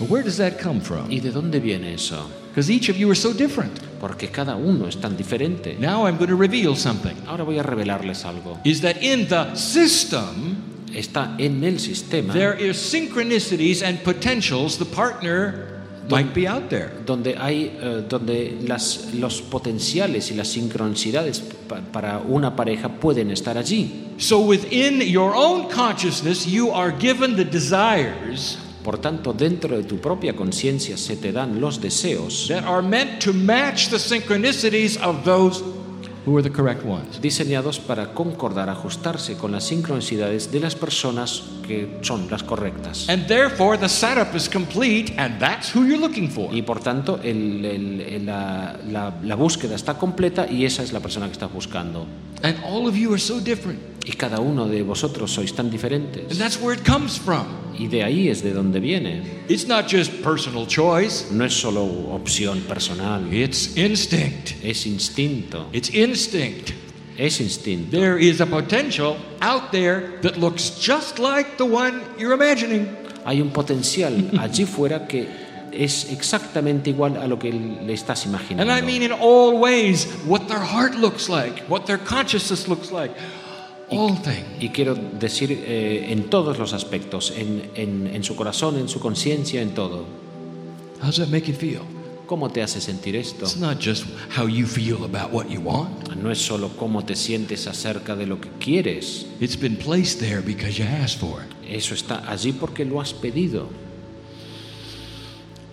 But where does that come from? ¿Y de dónde viene eso? Because each of you are so different. Porque cada uno es tan diferente. Now I'm going to reveal something. Ahora voy a revelarles algo. Is that in the system, Está en el sistema there is synchronicities and potentials. The partner might be out there. donde hay eh, donde las, los potenciales y las sincronicidades pa- para una pareja pueden estar allí. So within your own consciousness, you are given the desires Por tanto, dentro de tu propia conciencia se te dan los deseos that are meant to match the synchronicities of those who are the correct ones. diseñados para concordar, ajustarse con las sincronicidades de las personas que son las correctas. And therefore, the setup is complete, and that's who you're looking for. Y por tanto, el- el- el- la, la- la búsqueda está completa y esa es la persona que estás buscando. And all of you are so different. Y cada uno de vosotros sois tan And diferentes. that's where it comes from. Y de ahí es de donde viene. It's not just personal choice, No es solo opción personal, it's instinct. es instinto. It's instinct. Es instinto. There is a potential out there that looks just like the one you're imagining. Hay un potencial allí fuera que es exactamente igual a lo que le estás And imaginando. I mean in all ways what their heart looks like, what their consciousness looks like. All things. Y quiero decir eh, en todos los aspectos, en, en- en su corazón, en su conciencia, en todo. How does that make you feel? ¿Cómo te hace sentir esto? It's not just how you feel about what you want. No es solo cómo te sientes acerca de lo que quieres. It's been placed there because you asked for it. Eso está allí porque lo has pedido.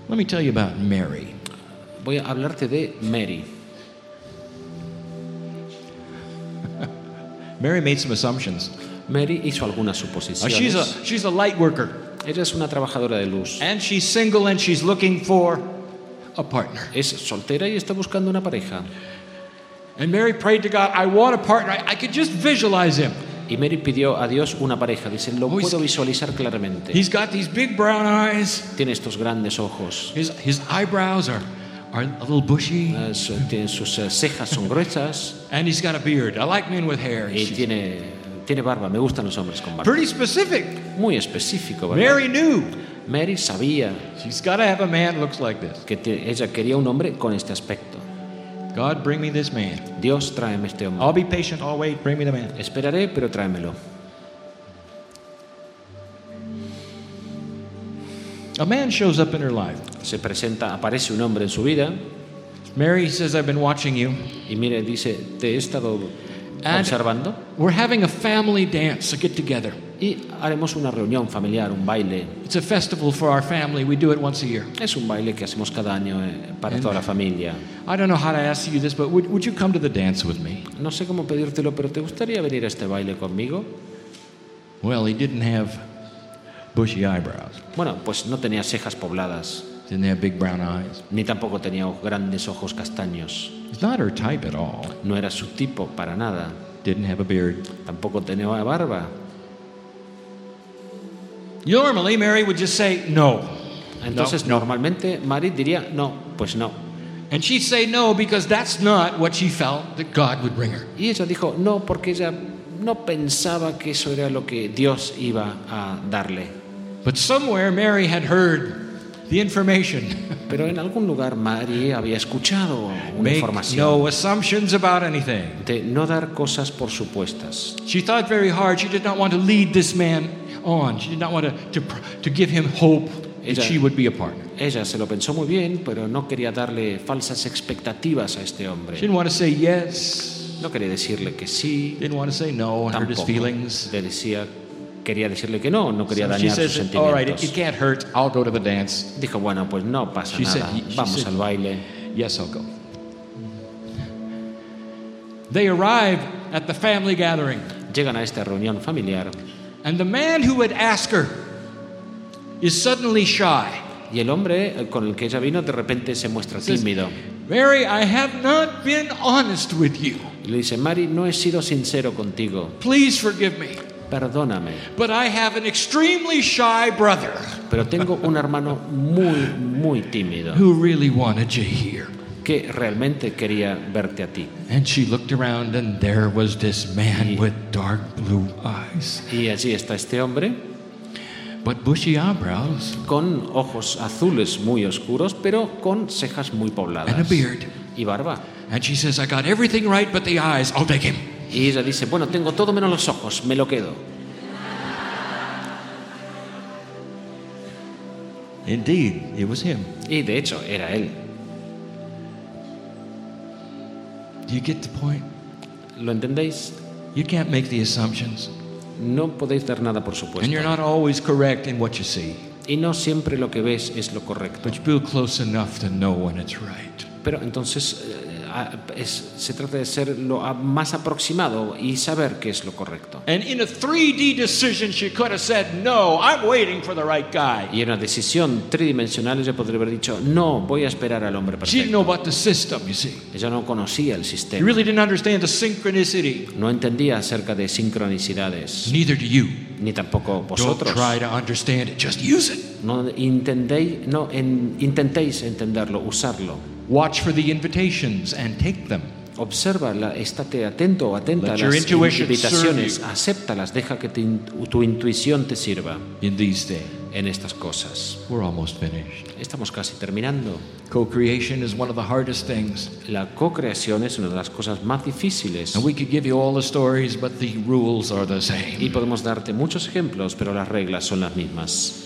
Let me tell you about Mary. Voy a hablarte de Mary. Mary made some assumptions. Mary hizo algunas Uh, she's, a, suposiciones. she's a light worker, Ella es una trabajadora de luz. and she's single and she's looking for a partner. Es soltera y está buscando una pareja. And Mary prayed to God, I want a partner. I, I could just visualize him. Y Mary pidió a Dios una pareja. Dice, lo Oh, puedo visualizar claramente. He's got these big brown eyes. Tiene estos grandes ojos. His, his eyebrows are, are a little bushy, su- tiene sus eh, cejas son gruesas and he's got a beard. I like men with hair. y She's tiene, tiene barba. Me gustan los hombres con barba. pretty specific. Muy específico, ¿verdad? Mary knew Mary sabía she's got to have a man looks like this. que te- ella quería un hombre con este aspecto. God, bring me this man. Dios, tráeme este hombre. I'll be patient. I'll wait. Bring me the man. Esperaré, pero tráemelo. A man shows up in her life. Se presenta, aparece un hombre en su vida Mary says, I've been watching you. y mire, dice, te he estado And- observando We're having a family dance, a get together. Y haremos una reunión familiar, un baile. It's a festival for our family. We do it once a year. Es un baile que hacemos cada año eh, para toda la familia. I don't know how to ask you this, but would, would you come to the dance with me? No sé cómo pedírtelo, pero ¿te gustaría venir a este baile conmigo? Well, he didn't have bushy eyebrows, Bueno, pues no tenía cejas pobladas, didn't have big brown eyes. ni tampoco tenía grandes ojos castaños. He's not her type at all. No era su tipo para nada. Didn't have a beard. Tampoco tenía barba. Normally, Mary would just say no. Entonces, No, no. normalmente Mari diría, no, pues no. And she'd say no because that's not what she felt that God would bring her. Y ella dijo no porque ella no pensaba que eso era lo que Dios iba a darle. But somewhere Mary had heard the information. Pero en algún lugar María había escuchado una Make información no assumptions about anything. de no dar cosas por supuestas. She thought very hard. She did not want to lead this man on. She did not want to, to, to give him hope that Ella- she would be a partner. Ella se lo pensó muy bien, pero no quería darle falsas expectativas a este She hombre. didn't want to say yes, No quería decirle que sí, didn't want to say no and hurt his feelings. Le decía, quería decirle que no, no quería So she dañar sus All right, it, sentimientos. can't hurt. I'll go to the dance. Dijo, bueno, pues no pasa She said- nada, she vamos said- al baile. Yes, I'll go. They arrive at the family gathering, Llegan a esta reunión familiar and the man who had asked her is suddenly shy. y el hombre eh, con el que ella vino de repente se muestra tímido. Mary, I have not been honest with you. Y le dice, Mari, no he sido sincero contigo, Please forgive me. perdóname, But I have an extremely shy brother pero tengo un hermano muy, muy tímido who really wanted you here. Que realmente quería verte a ti. And she looked around, and there was this man with dark blue eyes, Y allí está este hombre but bushy eyebrows con ojos azules muy oscuros, pero con cejas muy and a pobladas beard. y barba. And she says, I got everything right but the eyes. I'll take him. Y ella dice, bueno, tengo todo menos los ojos, me lo quedo. Indeed, it was him. Y de hecho, era él. You get the point? ¿Lo entendéis? You can't make the assumptions. No podéis dar nada por And supuesto. you're not always correct in what you see. Y no siempre lo que ves es lo correcto. But you feel close enough to know when it's right. Pero entonces eh, es- se trata de ser lo más aproximado y saber qué es lo correcto. And in a 3D decision, she could have said, No, I'm waiting for the right guy. Y en una decisión tridimensional ella podría haber dicho, no, voy a esperar al hombre She didn't perfecto. know about the system, you see. Ella no conocía el sistema, really didn't understand the synchronicity. no entendía acerca de sincronicidades, Neither do you. ni tampoco Don't vosotros. try to understand it, just use it. No, intentéis, no en- intentéis entenderlo, usarlo. Watch for the invitations and take them. Observa, estate atento o atenta a Let your las invitaciones, acéptalas, deja que te tu intuición te sirva In these days, en estas cosas. we're almost finished. Estamos casi terminando. Co creation is one of the hardest things. La co-creación es una de las cosas más difíciles And we could give you all the stories, but the rules are the y same. podemos darte muchos ejemplos, pero las reglas son las mismas.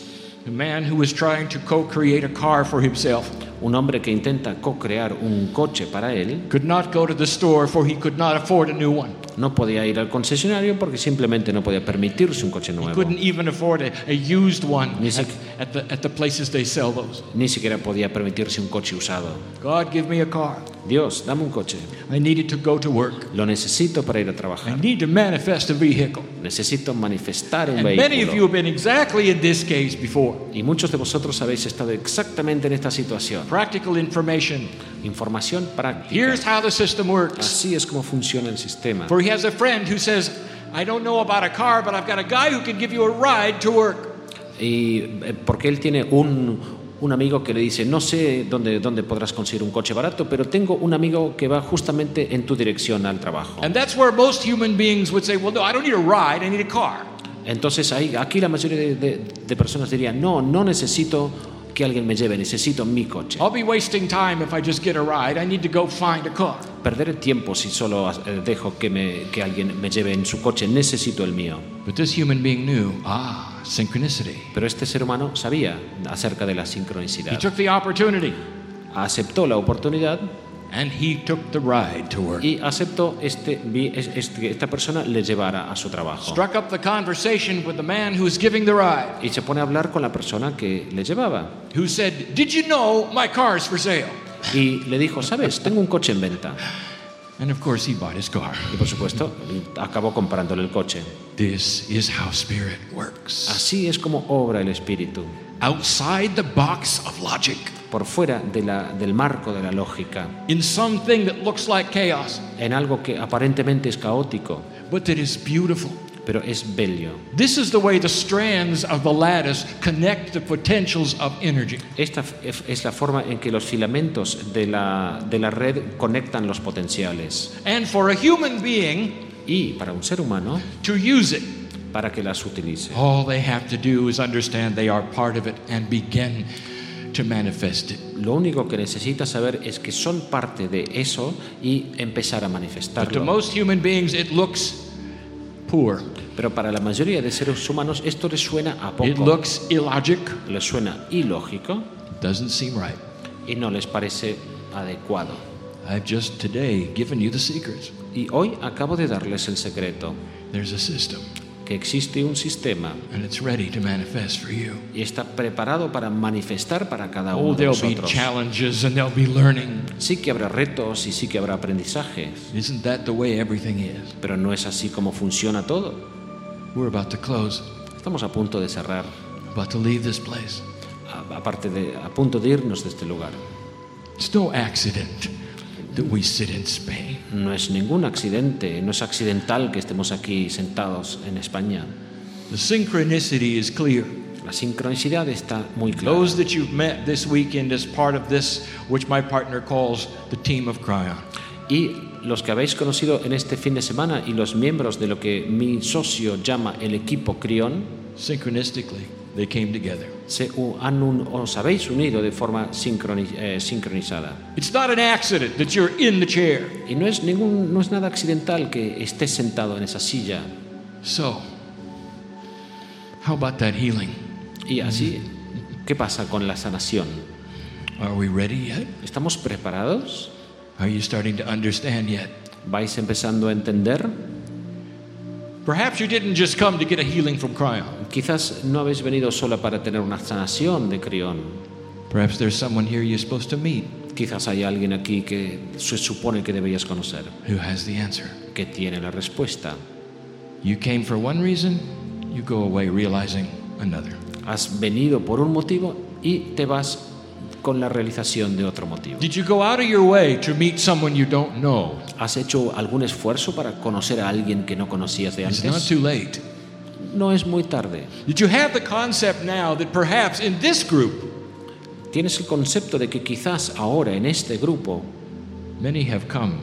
A man who was trying to co create a car for himself Un hombre que intenta co-crear un coche para él could not go to the store, for he could not afford a new one. No podía ir al concesionario porque simplemente no podía permitirse un coche He nuevo. couldn't even afford a, a used one Ni at, siqu- at the, at the places they sell those. Ni siquiera podía permitirse un coche usado. God, give me a car. Dios, dame un coche. I need it to go to work. Lo necesito para ir a I trabajar. need to manifest a vehicle. Necesito manifestar un And many of you vehículo. have been exactly in this case before. Y muchos de vosotros habéis estado exactamente en esta situación. Practical information. Información práctica. Here's how the system works. Así es como funciona el sistema. For he has a friend who says, I don't know about a car, but I've got a guy who can give you a ride to work. Y eh, porque él tiene un, un amigo que le dice, no sé dónde, dónde podrás conseguir un coche barato, pero tengo un amigo que va justamente en tu dirección al trabajo. And that's where most human beings would say, Well, no, I don't need a ride, I need a car. Entonces ahí, aquí la mayoría de, de- de personas dirían, no, no necesito que alguien me lleve, necesito mi coche. I'll be wasting time if I just get a ride. I need to go find a car. Perderé tiempo si solo eh, dejo que, me, que alguien me lleve en su coche, necesito el mío. But this human being knew, ah, synchronicity. Pero este ser humano sabía acerca de la He sincronicidad. took the opportunity Aceptó la oportunidad and he took the ride to work. y aceptó este, este- esta persona le llevara a su trabajo. Struck up the conversation with the man who was giving the ride, Y se pone a hablar con la persona que le llevaba. who said, Did you know my car's for sale? Y le dijo, sabes, tengo un coche en venta. And of course, he bought his car. Y por supuesto, acabó comprándole el coche. This is how spirit works. Así es como obra el espíritu. Outside the box of logic, Por fuera de la- del marco de la lógica. in something that looks like chaos, En algo que aparentemente es caótico, but that is beautiful. pero es belio. This is the way the strands of the lattice connect the potentials of energy. Esta es la forma en que los filamentos de la, de la red conectan los potenciales. And for a human being Y para un ser humano, to use it, para que las utilice. all they have to do is understand they are part of it and begin to manifest it. Lo único que necesita saber es que son parte de eso y empezar a But to manifestarlo. most human beings, it looks poor. Pero para la mayoría de seres humanos esto les suena a It poco, looks illogic. les suena ilógico Doesn't seem right. y no les parece adecuado. I've just today given you the secrets. Y hoy acabo de darles el secreto, There's a system, que existe un sistema and it's ready to manifest for you. y está preparado para manifestar para cada Oh, uno de there'll be nosotros. challenges and there'll be learning. Sí que habrá retos y sí que habrá aprendizajes, Isn't that the way everything is? pero no es así como funciona todo. We're about to close, Estamos a punto de cerrar, about to leave this place. a- aparte de a punto de irnos de este lugar. It's no accident No es ningún accidente, no es accidental que estemos aquí sentados en España. The synchronicity is clear. La sincronicidad está muy clara. Those that you've met this weekend as part of this, which my partner calls the team of Cryon. Y los que habéis conocido en este fin de semana y los miembros de lo que mi socio llama el equipo Crión, Synchronistically, they came together. se han un- os habéis unido de forma sincroni- eh, sincronizada. It's not an accident that you're in the chair. Y no es, ningún, no es nada accidental que estés sentado en esa silla. So, how about that healing? Y así, ¿qué pasa con la sanación? Are we ready yet? ¿Estamos preparados? Are you starting to understand yet? ¿Vais empezando a entender? Perhaps you didn't just come to get a healing from Cryon. Quizás no habéis venido solo para tener una sanación de crión. Perhaps there's someone here you're supposed to meet Quizás hay alguien aquí que se supone que deberías conocer, who has the answer. que tiene la respuesta. You came for one reason, you go away realizing another. Has venido por un motivo y te vas con la realización de otro motivo. Did you go out of your way to meet someone you don't know? ¿Has hecho algún esfuerzo para conocer a alguien que no conocías de It's not antes? too late. No es muy tarde. Did you have the concept now that perhaps in this group, Tienes el concepto de que quizás ahora en este grupo many have come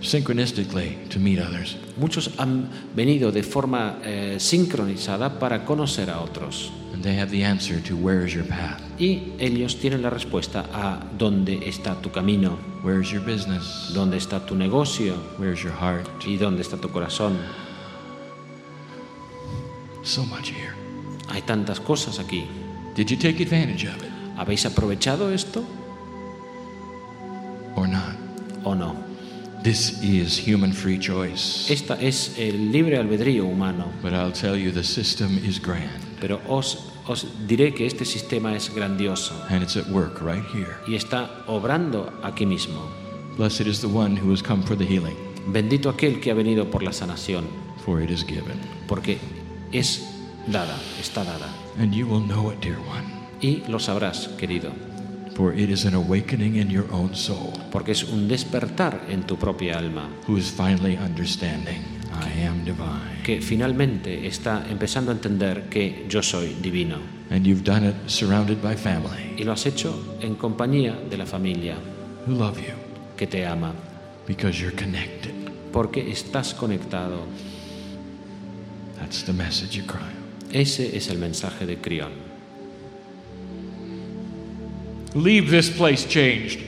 synchronistically to meet others? muchos han venido de forma eh, sincronizada para conocer a otros. And they have the answer to where is your path? Y ellos tienen la respuesta a dónde está tu camino, Where's your business? dónde está tu negocio Where's your heart? y dónde está tu corazón. So much here. Hay tantas cosas aquí. Did you take advantage of it ¿Habéis aprovechado esto or not? o no? This is human free choice. Esta es el libre albedrío humano, But I'll tell you, the system is grand pero os, os diré que este sistema es grandioso and it's at work right here. y está obrando aquí mismo. Blessed is the one who has come for the healing, Bendito aquel que ha venido por la sanación, for it is given. porque es dada, está dada. And you will know it, dear one, Y lo sabrás, querido, for it is an awakening in your own soul porque es un despertar en tu propia alma, who is finally understanding I am divine. que finalmente está empezando a entender que yo soy divino. And you've done it surrounded by family Y lo has hecho en compañía de la familia who love you que te ama, because you're connected. porque estás conectado. That's the message of Cryon. Ese es el mensaje de Crión. Leave this place changed,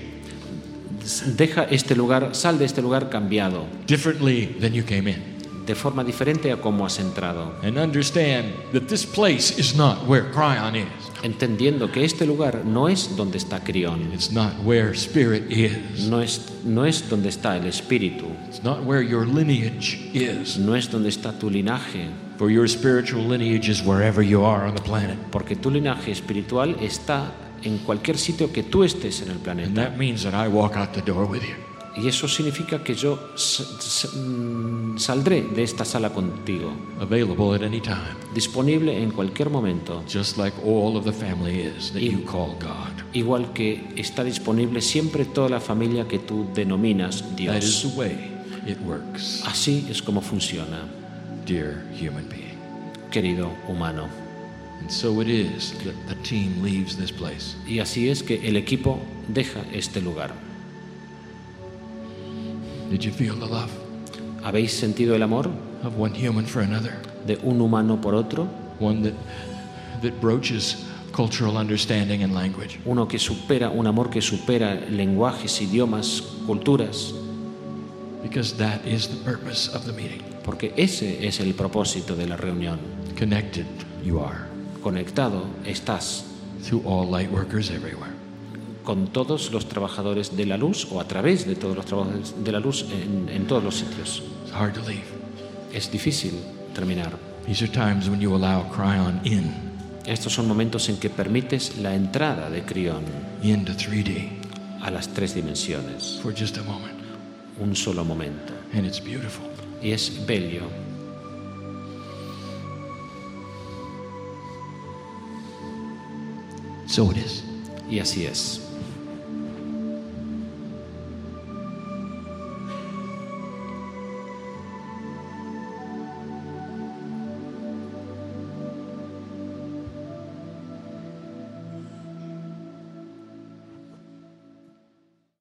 Deja este lugar, sal de este lugar cambiado, differently than you came in. De forma diferente a como has entrado, And understand that this place is not where Cryon is. entendiendo que este lugar no es donde está Crión, It's not where spirit is. no es, no es donde está el espíritu, It's not where your lineage is. no es donde está tu linaje, For your spiritual lineage is wherever you are on the planet. porque tu linaje espiritual está en cualquier sitio que tú estés en el And planeta. that means that I walk out the door with you. Y eso significa que yo mm, saldré de esta sala contigo, Available at any time. disponible en cualquier momento, Just like all of the family is that Y- you call God. igual que está disponible siempre toda la familia que tú denominas That is Dios. the way it works. Así es como funciona. dear human being. querido humano. And so it is that the team leaves this place. Y así es que el equipo deja este lugar. Did you feel the love ¿Habéis sentido el amor of one human for another? de un humano por otro? One that, that broaches cultural understanding and language. Uno que supera, un amor que supera lenguajes, idiomas, culturas, Because that is the purpose of the meeting. porque ese es el propósito de la reunión. Connected you are Conectado estás through all light workers everywhere. Con todos los trabajadores de la luz o a través de todos los trabajadores de la luz en, en todos los sitios. It's hard to leave. Es difícil terminar. These are times when you allow Cryon in, Estos son momentos en que permites la entrada de into 3D a las tres dimensiones, for just a moment. un solo momento. And it's beautiful. Y es bello. So it is. Y así es.